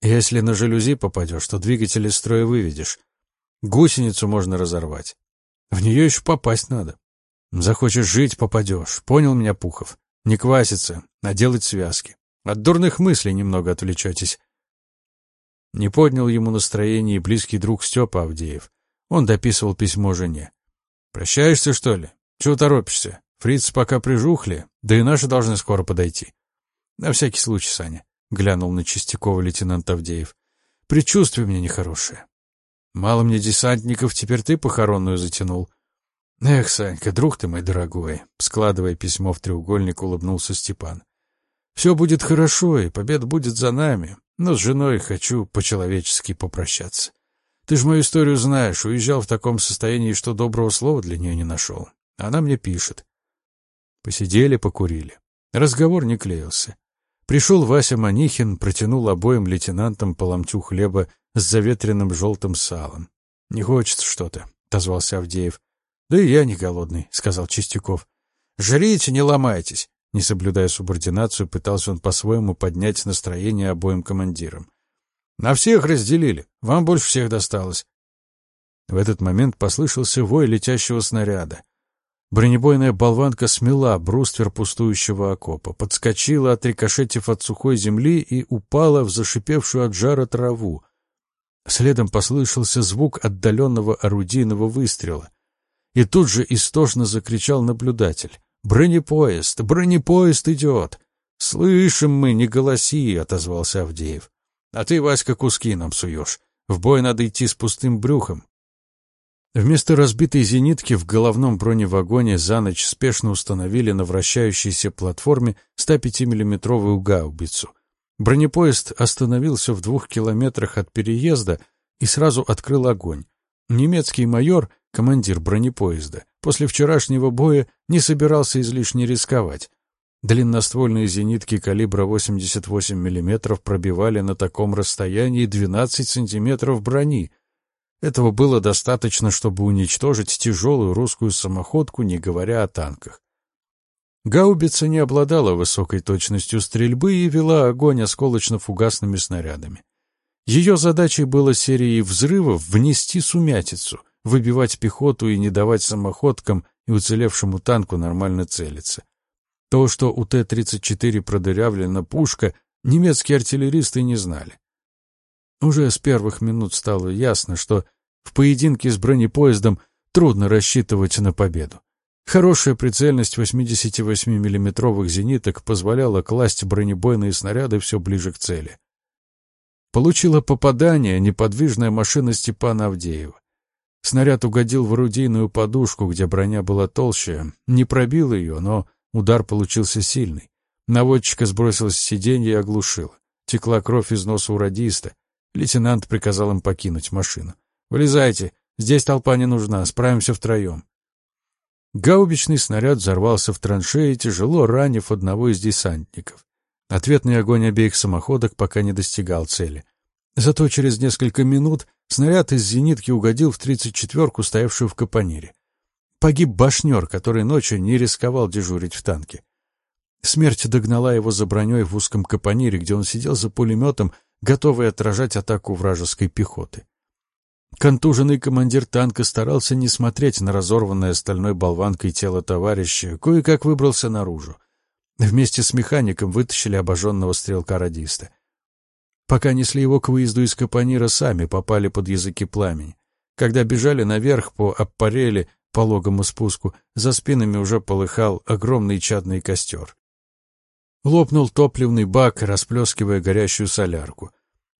[SPEAKER 1] Если на жалюзи попадешь, то двигатель из строя выведешь. Гусеницу можно разорвать. В нее еще попасть надо. Захочешь жить — попадешь. Понял меня, Пухов? Не кваситься, а делать связки. От дурных мыслей немного отвлечетесь. Не поднял ему настроение и близкий друг Степа Авдеев. Он дописывал письмо жене. «Прощаешься, что ли? Чего торопишься? Фриц пока прижухли, да и наши должны скоро подойти. На всякий случай, Саня, глянул на Чистякова лейтенант Авдеев. Предчувствие мне нехорошее. Мало мне десантников, теперь ты похоронную затянул. Эх, Санька, друг ты мой дорогой, складывая письмо в треугольник, улыбнулся Степан. Все будет хорошо, и победа будет за нами, но с женой хочу по-человечески попрощаться. Ты ж мою историю знаешь, уезжал в таком состоянии, что доброго слова для нее не нашел. Она мне пишет. Посидели, покурили. Разговор не клеился. Пришел Вася Манихин, протянул обоим лейтенантам по хлеба с заветренным желтым салом. — Не хочется что-то, — отозвался Авдеев. — Да и я не голодный, — сказал Чистяков. — Жрите, не ломайтесь. Не соблюдая субординацию, пытался он по-своему поднять настроение обоим командирам. — На всех разделили. Вам больше всех досталось. В этот момент послышался вой летящего снаряда. Бронебойная болванка смела бруствер пустующего окопа, подскочила, отрикошетив от сухой земли, и упала в зашипевшую от жара траву. Следом послышался звук отдаленного орудийного выстрела. И тут же истошно закричал наблюдатель. «Бронепоезд! Бронепоезд идет!» «Слышим мы, не голоси!» — отозвался Авдеев. «А ты, Васька, куски нам суешь. В бой надо идти с пустым брюхом. Вместо разбитой зенитки в головном броневагоне за ночь спешно установили на вращающейся платформе 105 миллиметровую гаубицу. Бронепоезд остановился в двух километрах от переезда и сразу открыл огонь. Немецкий майор, командир бронепоезда, после вчерашнего боя не собирался излишне рисковать. Длинноствольные зенитки калибра 88 мм пробивали на таком расстоянии 12 сантиметров брони, этого было достаточно, чтобы уничтожить тяжелую русскую самоходку, не говоря о танках. Гаубица не обладала высокой точностью стрельбы и вела огонь осколочно-фугасными снарядами. Ее задачей было серией взрывов внести сумятицу, выбивать пехоту и не давать самоходкам и уцелевшему танку нормально целиться. То, что у Т-34 продырявлена пушка, немецкие артиллеристы не знали. Уже с первых минут стало ясно, что в поединке с бронепоездом трудно рассчитывать на победу. Хорошая прицельность 88 миллиметровых зениток позволяла класть бронебойные снаряды все ближе к цели. Получила попадание неподвижная машина Степана Авдеева. Снаряд угодил в орудийную подушку, где броня была толще, не пробил ее, но удар получился сильный. Наводчика сбросилась с сиденья и оглушила. Текла кровь из носа у радиста. Лейтенант приказал им покинуть машину. «Вылезайте, здесь толпа не нужна, справимся втроем». Гаубичный снаряд взорвался в траншее, тяжело ранив одного из десантников. Ответный огонь обеих самоходок пока не достигал цели. Зато через несколько минут снаряд из зенитки угодил в тридцать четверку, стоявшую в капонире. Погиб башнер, который ночью не рисковал дежурить в танке. Смерть догнала его за броней в узком капонире, где он сидел за пулеметом, готовый отражать атаку вражеской пехоты. Контуженный командир танка старался не смотреть на разорванное стальной болванкой тело товарища, кое-как выбрался наружу. Вместе с механиком вытащили обожженного стрелка-радиста. Пока несли его к выезду из Капонира, сами попали под языки пламени. Когда бежали наверх по аппарели, пологому спуску, за спинами уже полыхал огромный чадный костер. Лопнул топливный бак, расплескивая горящую солярку.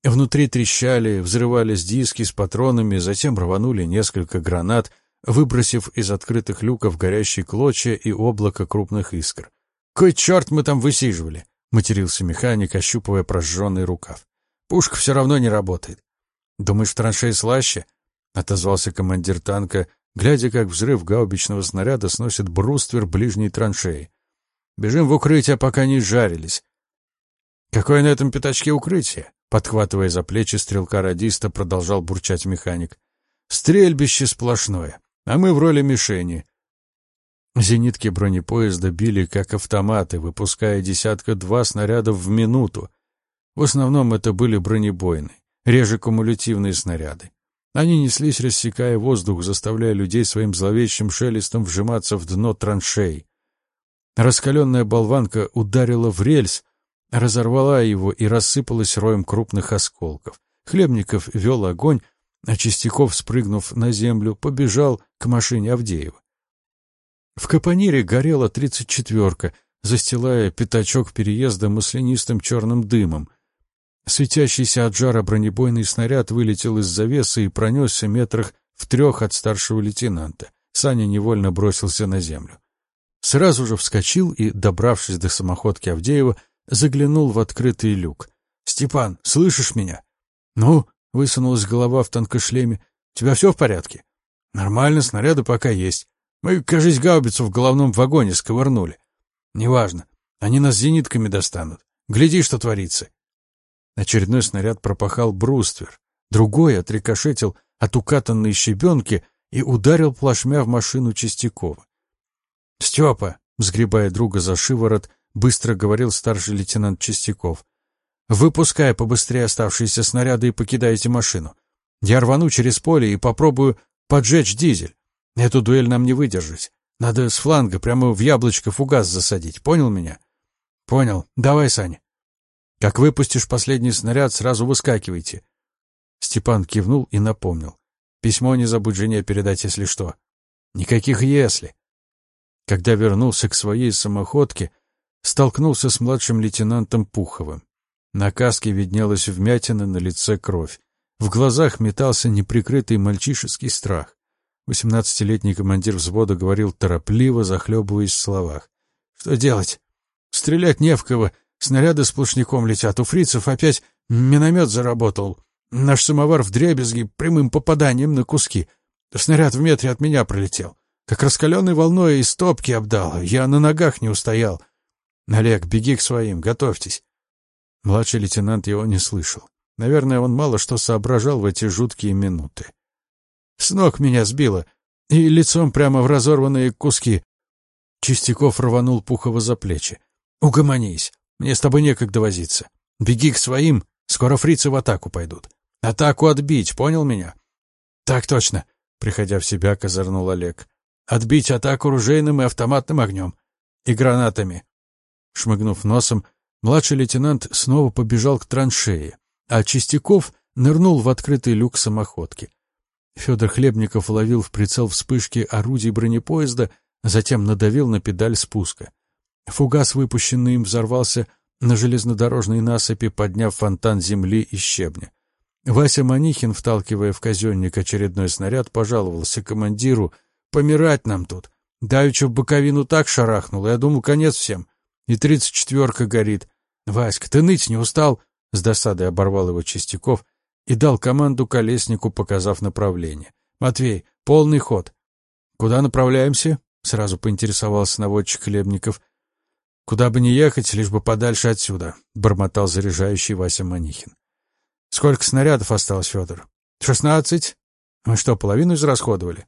[SPEAKER 1] Внутри трещали, взрывались диски с патронами, затем рванули несколько гранат, выбросив из открытых люков горящие клочья и облако крупных искр. «Кой черт мы там высиживали?» — матерился механик, ощупывая прожженный рукав. «Пушка все равно не работает». «Думаешь, в траншеи слаще?» — отозвался командир танка, глядя, как взрыв гаубичного снаряда сносит бруствер ближней траншеи. «Бежим в укрытие, пока не жарились». «Какое на этом пятачке укрытие?» Подхватывая за плечи стрелка-радиста, продолжал бурчать механик. «Стрельбище сплошное, а мы в роли мишени». Зенитки бронепоезда били как автоматы, выпуская десятка-два снарядов в минуту. В основном это были бронебойные, реже кумулятивные снаряды. Они неслись, рассекая воздух, заставляя людей своим зловещим шелестом вжиматься в дно траншей. Раскаленная болванка ударила в рельс, разорвала его и рассыпалась роем крупных осколков. Хлебников вел огонь, а Чистяков, спрыгнув на землю, побежал к машине Авдеева. В Капонире горела тридцать четверка, застилая пятачок переезда маслянистым черным дымом. Светящийся от жара бронебойный снаряд вылетел из завесы и пронесся метрах в трех от старшего лейтенанта. Саня невольно бросился на землю. Сразу же вскочил и, добравшись до самоходки Авдеева, заглянул в открытый люк. «Степан, слышишь меня?» «Ну?» — высунулась голова в танкошлеме. «У тебя все в порядке?» «Нормально, снаряды пока есть. Мы, кажись, гаубицу в головном вагоне сковырнули. Неважно. Они нас зенитками достанут. Гляди, что творится». Очередной снаряд пропахал бруствер. Другой отрикошетил от укатанной щебенки и ударил плашмя в машину Чистякова. «Степа!» — сгребая друга за шиворот, быстро говорил старший лейтенант Чистяков. «Выпускай побыстрее оставшиеся снаряды и покидайте машину. Я рвану через поле и попробую поджечь дизель. Эту дуэль нам не выдержать. Надо с фланга прямо в яблочко фугас засадить. Понял меня?» «Понял. Давай, Саня». «Как выпустишь последний снаряд, сразу выскакивайте». Степан кивнул и напомнил. «Письмо не забудь жене передать, если что». «Никаких «если». Когда вернулся к своей самоходке, столкнулся с младшим лейтенантом Пуховым. На каске виднелась вмятина, на лице кровь. В глазах метался неприкрытый мальчишеский страх. Восемнадцатилетний командир взвода говорил торопливо, захлебываясь в словах. «Что делать? Стрелять не в кого. Снаряды сплошняком летят. У фрицев опять миномет заработал. Наш самовар в дребезги прямым попаданием на куски. Снаряд в метре от меня пролетел. Как раскаленной волной из топки обдал. Я на ногах не устоял. «Олег, беги к своим, готовьтесь». Младший лейтенант его не слышал. Наверное, он мало что соображал в эти жуткие минуты. С ног меня сбило, и лицом прямо в разорванные куски. Чистяков рванул Пухова за плечи. «Угомонись, мне с тобой некогда возиться. Беги к своим, скоро фрицы в атаку пойдут. Атаку отбить, понял меня?» «Так точно», — приходя в себя, козырнул Олег. «Отбить атаку ружейным и автоматным огнем. И гранатами. Шмыгнув носом, младший лейтенант снова побежал к траншее, а Чистяков нырнул в открытый люк самоходки. Федор Хлебников ловил в прицел вспышки орудий бронепоезда, затем надавил на педаль спуска. Фугас, выпущенный им, взорвался на железнодорожной насыпи, подняв фонтан земли и щебня. Вася Манихин, вталкивая в казенник очередной снаряд, пожаловался командиру «Помирать нам тут! Давеча в боковину так шарахнул, я думал, конец всем. И тридцать четверка горит. Васька, ты ныть не устал? С досадой оборвал его Чистяков и дал команду колеснику, показав направление. Матвей, полный ход. Куда направляемся? Сразу поинтересовался наводчик Хлебников. Куда бы ни ехать, лишь бы подальше отсюда, бормотал заряжающий Вася Манихин. Сколько снарядов осталось, Федор? Шестнадцать. Мы что, половину израсходовали?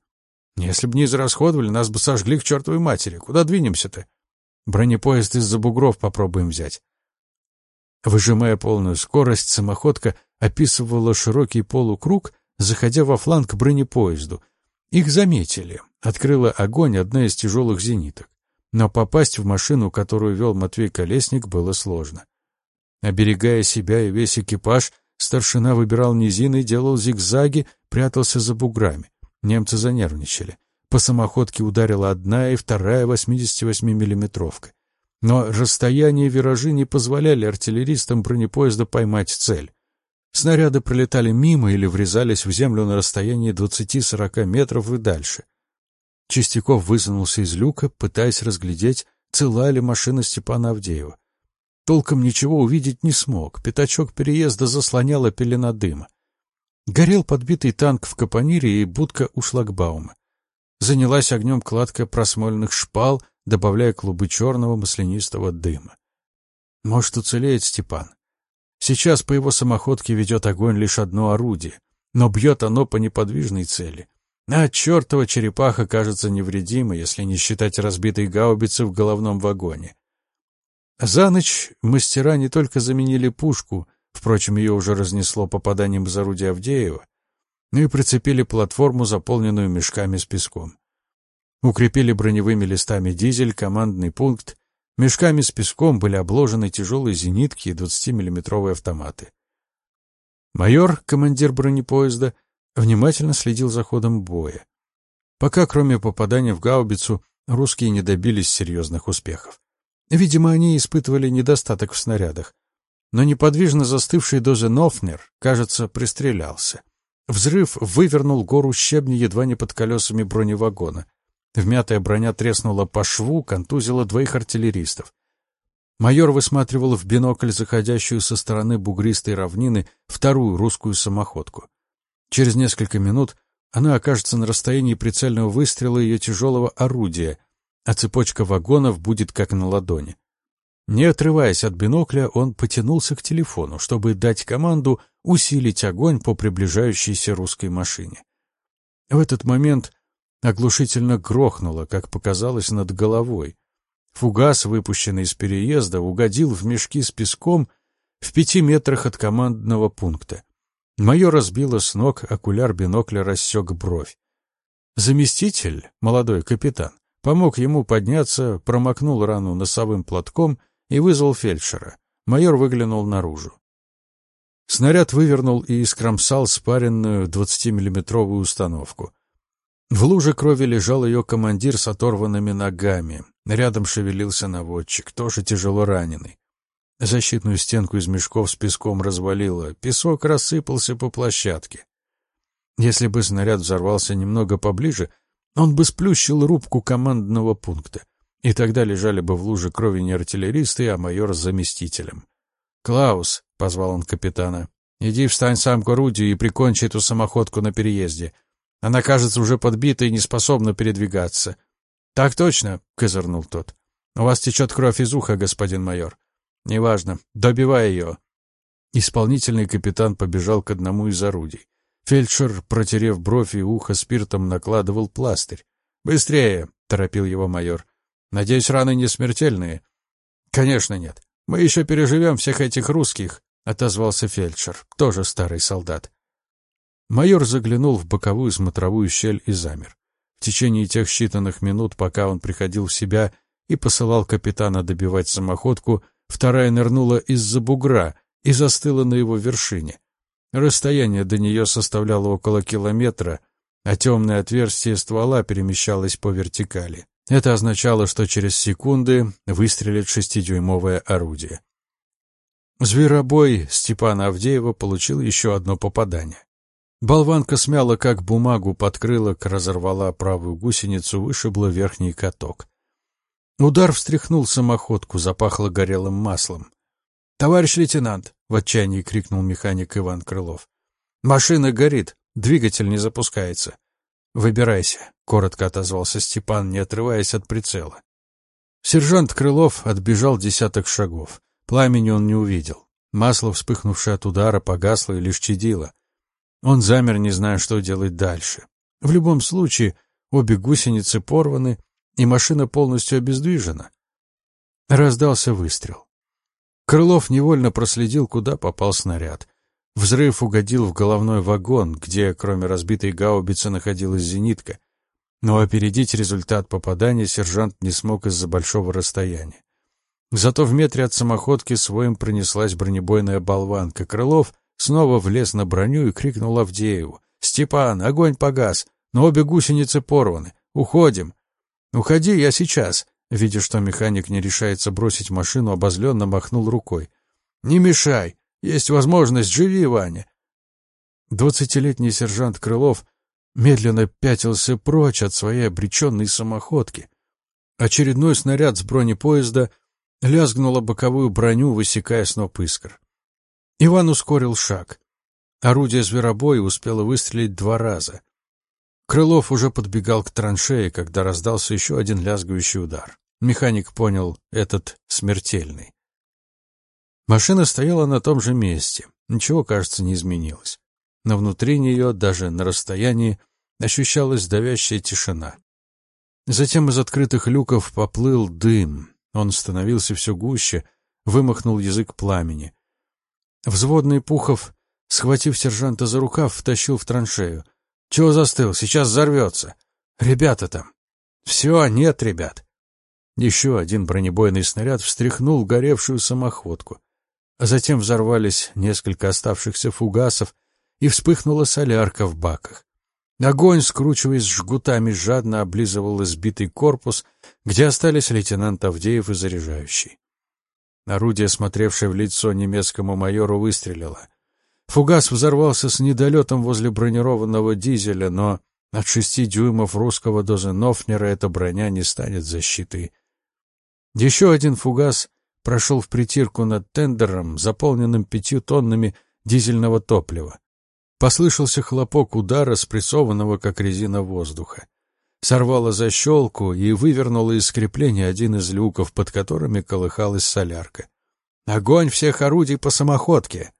[SPEAKER 1] Если бы не израсходовали, нас бы сожгли к чертовой матери. Куда двинемся-то? Бронепоезд из-за бугров попробуем взять. Выжимая полную скорость, самоходка описывала широкий полукруг, заходя во фланг бронепоезду. Их заметили. Открыла огонь одна из тяжелых зениток. но попасть в машину, которую вел Матвей Колесник, было сложно. Оберегая себя и весь экипаж, старшина выбирал низины, делал зигзаги, прятался за буграми. Немцы занервничали. По самоходке ударила одна и вторая 88-миллиметровка. Но расстояние виражи не позволяли артиллеристам бронепоезда поймать цель. Снаряды пролетали мимо или врезались в землю на расстоянии 20-40 метров и дальше. Чистяков высунулся из люка, пытаясь разглядеть, цела ли машина Степана Авдеева. Толком ничего увидеть не смог, пятачок переезда заслоняла пелена дыма. Горел подбитый танк в капонире и будка у шлагбаума. Занялась огнем кладка просмоленных шпал, добавляя клубы черного маслянистого дыма. Может, уцелеет Степан. Сейчас по его самоходке ведет огонь лишь одно орудие, но бьет оно по неподвижной цели. А чертова черепаха кажется невредимой, если не считать разбитой гаубицы в головном вагоне. За ночь мастера не только заменили пушку, впрочем, ее уже разнесло попаданием из орудия Авдеева, но и прицепили платформу, заполненную мешками с песком. Укрепили броневыми листами дизель, командный пункт, Мешками с песком были обложены тяжелые зенитки и 20-миллиметровые автоматы. Майор, командир бронепоезда, внимательно следил за ходом боя. Пока, кроме попадания в гаубицу, русские не добились серьезных успехов. Видимо, они испытывали недостаток в снарядах. Но неподвижно застывший Дозенофнер, кажется, пристрелялся. Взрыв вывернул гору щебня едва не под колесами броневагона. Вмятая броня треснула по шву, контузила двоих артиллеристов. Майор высматривал в бинокль заходящую со стороны бугристой равнины вторую русскую самоходку. Через несколько минут она окажется на расстоянии прицельного выстрела ее тяжелого орудия, а цепочка вагонов будет как на ладони. Не отрываясь от бинокля, он потянулся к телефону, чтобы дать команду усилить огонь по приближающейся русской машине. В этот момент оглушительно грохнуло, как показалось, над головой. Фугас, выпущенный из переезда, угодил в мешки с песком в пяти метрах от командного пункта. Майор разбило с ног, окуляр бинокля рассек бровь. Заместитель, молодой капитан, помог ему подняться, промокнул рану носовым платком и вызвал фельдшера. Майор выглянул наружу. Снаряд вывернул и искромсал спаренную 20-миллиметровую установку. В луже крови лежал ее командир с оторванными ногами. Рядом шевелился наводчик, тоже тяжело раненый. Защитную стенку из мешков с песком развалило, песок рассыпался по площадке. Если бы снаряд взорвался немного поближе, он бы сплющил рубку командного пункта, и тогда лежали бы в луже крови не артиллеристы, а майор с заместителем. «Клаус», — позвал он капитана, — «иди встань сам к орудию и прикончи эту самоходку на переезде. Она, кажется, уже подбита и не способна передвигаться. — Так точно, — козырнул тот. — У вас течет кровь из уха, господин майор. — Неважно. Добивай ее. Исполнительный капитан побежал к одному из орудий. Фельдшер, протерев бровь и ухо спиртом, накладывал пластырь. «Быстрее!» — торопил его майор. «Надеюсь, раны не смертельные?» «Конечно нет. Мы еще переживем всех этих русских», — отозвался фельдшер, тоже старый солдат. Майор заглянул в боковую смотровую щель и замер. В течение тех считанных минут, пока он приходил в себя и посылал капитана добивать самоходку, вторая нырнула из-за бугра и застыла на его вершине. Расстояние до нее составляло около километра, а темное отверстие ствола перемещалось по вертикали. Это означало, что через секунды выстрелит шестидюймовое орудие. Зверобой Степана Авдеева получил еще одно попадание. Болванка смяла как бумагу, подкрылок, разорвала правую гусеницу, вышибла верхний каток. Удар встряхнул самоходку, запахло горелым маслом. «Товарищ лейтенант!» — в отчаянии крикнул механик Иван Крылов. «Машина горит, двигатель не запускается». «Выбирайся», — коротко отозвался Степан, не отрываясь от прицела. Сержант Крылов отбежал десяток шагов. Пламени он не увидел. Масло, вспыхнувшее от удара, погасло и лишь чадило. Он замер, не зная, что делать дальше. В любом случае, обе гусеницы порваны, и машина полностью обездвижена. Раздался выстрел. Крылов невольно проследил, куда попал снаряд. Взрыв угодил в головной вагон, где, кроме разбитой гаубицы, находилась зенитка. Но опередить результат попадания сержант не смог из-за большого расстояния. Зато в метре от самоходки своим пронеслась бронебойная болванка. Крылов снова влез на броню и крикнул Авдееву. «Степан, огонь погас, но обе гусеницы порваны. Уходим!» «Уходи, я сейчас!» Видя, что механик не решается бросить машину, обозленно махнул рукой. «Не мешай! Есть возможность, живи, Ваня!» Двадцатилетний сержант Крылов медленно пятился прочь от своей обреченной самоходки. Очередной снаряд с бронепоезда лязгнула боковую броню, высекая сноп искр. Иван ускорил шаг. Орудие зверобоя успело выстрелить два раза. Крылов уже подбегал к траншее, когда раздался еще один лязгающий удар. Механик понял, этот смертельный. Машина стояла на том же месте. Ничего, кажется, не изменилось. Но внутри нее, даже на расстоянии, ощущалась давящая тишина. Затем из открытых люков поплыл дым. Он становился все гуще, вымахнул язык пламени. Взводный Пухов, схватив сержанта за рукав, втащил в траншею. «Чего застыл? Сейчас взорвется! Ребята там!» «Все, нет, ребят!» Еще один бронебойный снаряд встряхнул горевшую самоходку. А затем взорвались несколько оставшихся фугасов, и вспыхнула солярка в баках. Огонь, скручиваясь жгутами, жадно облизывал избитый корпус, где остались лейтенант Авдеев и заряжающий. Орудие, смотревшее в лицо немецкому майору, выстрелило. Фугас взорвался с недолетом возле бронированного дизеля, но от шести дюймов русского дозы Нофнера эта броня не станет защитой. Еще один фугас прошел в притирку над тендером, заполненным пятью тоннами дизельного топлива. Послышался хлопок удара, спрессованного, как резина воздуха. Сорвало защелку и вывернуло из крепления один из люков, под которыми колыхалась солярка. Огонь всех орудий по самоходке!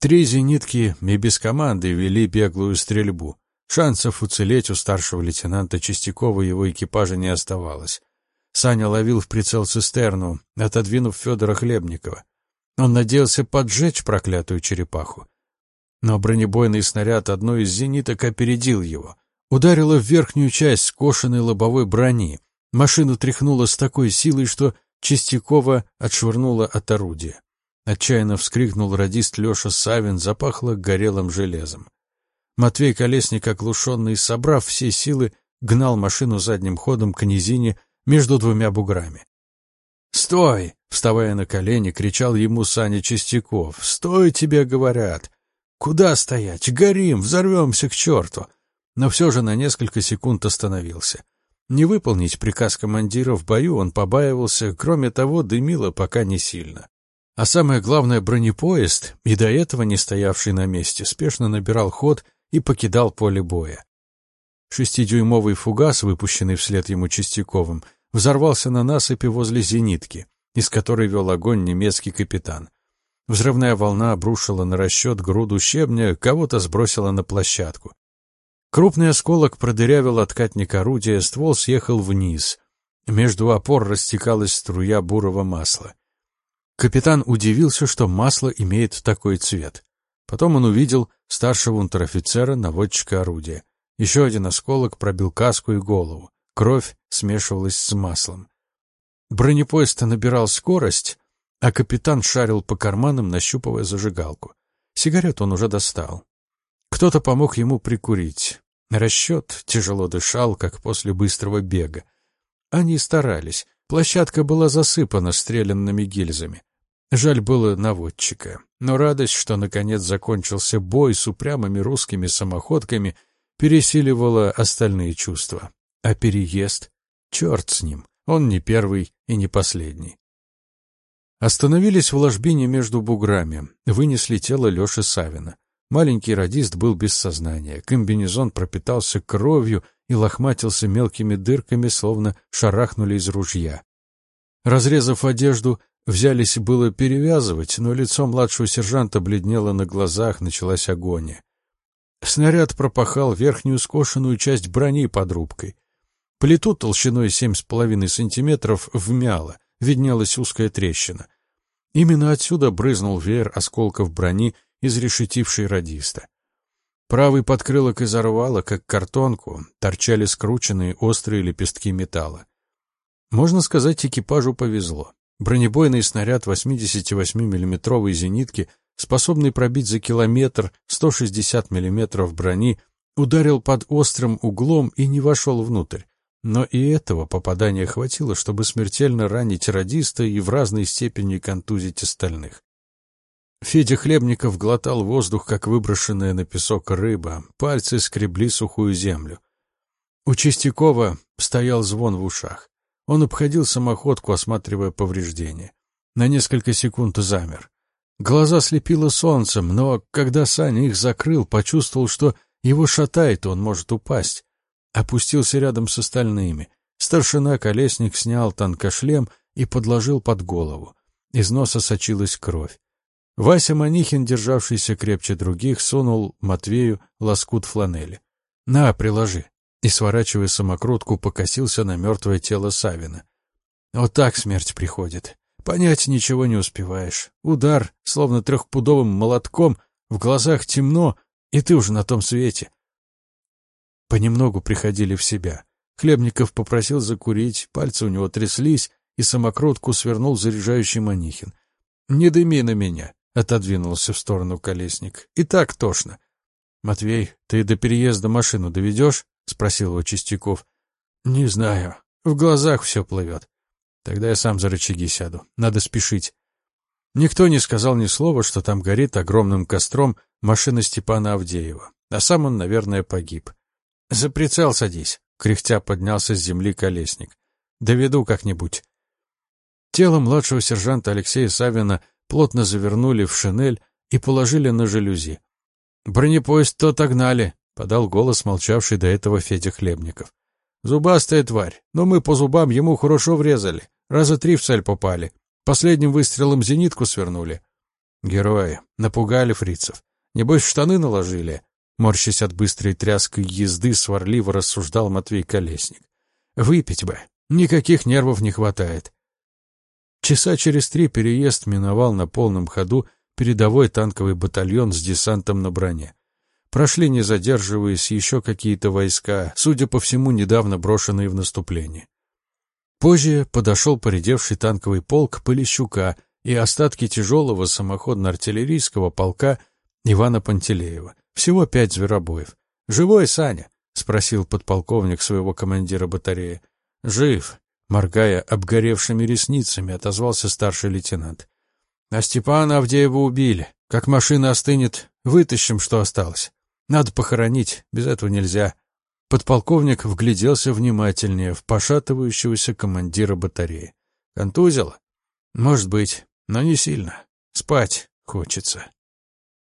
[SPEAKER 1] Три зенитки и без команды вели беглую стрельбу. Шансов уцелеть у старшего лейтенанта Чистякова и его экипажа не оставалось. Саня ловил в прицел цистерну, отодвинув Федора Хлебникова. Он надеялся поджечь проклятую черепаху. Но бронебойный снаряд одной из зениток опередил его. Ударило в верхнюю часть скошенной лобовой брони. Машину тряхнуло с такой силой, что Чистякова отшвырнула от орудия. Отчаянно вскрикнул радист Леша Савин, запахло горелым железом. Матвей Колесник, оглушенный, собрав все силы, гнал машину задним ходом к низине между двумя буграми. «Стой!» — вставая на колени, кричал ему Саня Чистяков. «Стой, тебе говорят! Куда стоять? Горим, взорвемся к черту!» Но все же на несколько секунд остановился. Не выполнить приказ командира в бою он побаивался, кроме того, дымило пока не сильно. А самое главное, бронепоезд, и до этого не стоявший на месте, спешно набирал ход и покидал поле боя. Шестидюймовый фугас, выпущенный вслед ему Чистяковым, взорвался на насыпи возле зенитки, из которой вел огонь немецкий капитан. Взрывная волна обрушила на расчет груду щебня, кого-то сбросила на площадку. Крупный осколок продырявил откатник орудия, ствол съехал вниз. Между опор растекалась струя бурого масла. Капитан удивился, что масло имеет такой цвет. Потом он увидел старшего унтер-офицера, наводчика орудия. Еще один осколок пробил каску и голову. Кровь смешивалась с маслом. Бронепоезд набирал скорость, а капитан шарил по карманам, нащупывая зажигалку. Сигарет он уже достал. Кто-то помог ему прикурить. Расчет тяжело дышал, как после быстрого бега. Они старались. Площадка была засыпана стрелянными гильзами. Жаль было наводчика. Но радость, что наконец закончился бой с упрямыми русскими самоходками, пересиливала остальные чувства. А переезд? Черт с ним. Он не первый и не последний. Остановились в ложбине между буграми. Вынесли тело Лёши Савина. Маленький радист был без сознания. Комбинезон пропитался кровью и лохматился мелкими дырками, словно шарахнули из ружья. Разрезав одежду, взялись было перевязывать, но лицо младшего сержанта бледнело на глазах, началась агония. Снаряд пропахал верхнюю скошенную часть брони под рубкой. Плиту толщиной семь с половиной сантиметров вмяло, виднелась узкая трещина. Именно отсюда брызнул веер осколков брони, изрешетивший радиста. Правый подкрылок изорвало, как картонку, торчали скрученные острые лепестки металла. Можно сказать, экипажу повезло. Бронебойный снаряд 88 миллиметровой зенитки, способный пробить за километр 160 миллиметров брони, ударил под острым углом и не вошел внутрь. Но и этого попадания хватило, чтобы смертельно ранить радиста и в разной степени контузить остальных. Федя Хлебников глотал воздух, как выброшенная на песок рыба, пальцы скребли сухую землю. У Чистякова стоял звон в ушах. Он обходил самоходку, осматривая повреждения. На несколько секунд замер. Глаза слепило солнцем, но когда Саня их закрыл, почувствовал, что его шатает, он может упасть. Опустился рядом с остальными. Старшина-колесник снял танкошлем и подложил под голову. Из носа сочилась кровь. Вася Манихин, державшийся крепче других, сунул Матвею лоскут фланели. «На, приложи!» И, сворачивая самокрутку, покосился на мертвое тело Савина. «Вот так смерть приходит. Понять ничего не успеваешь. Удар, словно трехпудовым молотком, в глазах темно, и ты уже на том свете». Понемногу приходили в себя. Хлебников попросил закурить, пальцы у него тряслись, и самокрутку свернул заряжающий Манихин. «Не дыми на меня. Отодвинулся в сторону колесник. И так тошно. Матвей, ты до переезда машину доведешь? Спросил его Чистяков. Не знаю. В глазах все плывет. Тогда я сам за рычаги сяду. Надо спешить. Никто не сказал ни слова, что там горит огромным костром машина Степана Авдеева. А сам он, наверное, погиб. «За прицел садись», — кряхтя поднялся с земли колесник. «Доведу как-нибудь». Тело младшего сержанта Алексея Савина плотно завернули в шинель и положили на жалюзи. «Бронепоезд тот огнали», — подал голос молчавший до этого Федя Хлебников. «Зубастая тварь, но мы по зубам ему хорошо врезали. Раза три в цель попали. Последним выстрелом зенитку свернули». «Герои, напугали фрицев. Небось, штаны наложили?» Морщась от быстрой тряской езды, сварливо рассуждал Матвей Колесник. «Выпить бы. Никаких нервов не хватает. Часа через три переезд миновал на полном ходу передовой танковый батальон с десантом на броне. Прошли, не задерживаясь, еще какие-то войска, судя по всему, недавно брошенные в наступление. Позже подошел поредевший танковый полк Полищука и остатки тяжелого самоходно-артиллерийского полка Ивана Пантелеева. Всего пять зверобоев. «Живой, Саня?» — спросил подполковник своего командира батареи. «Жив», Моргая обгоревшими ресницами, отозвался старший лейтенант. А Степана Авдеева убили. Как машина остынет, вытащим, что осталось. Надо похоронить, без этого нельзя. Подполковник вгляделся внимательнее в пошатывающегося командира батареи. Контузило? Может быть, но не сильно. Спать хочется.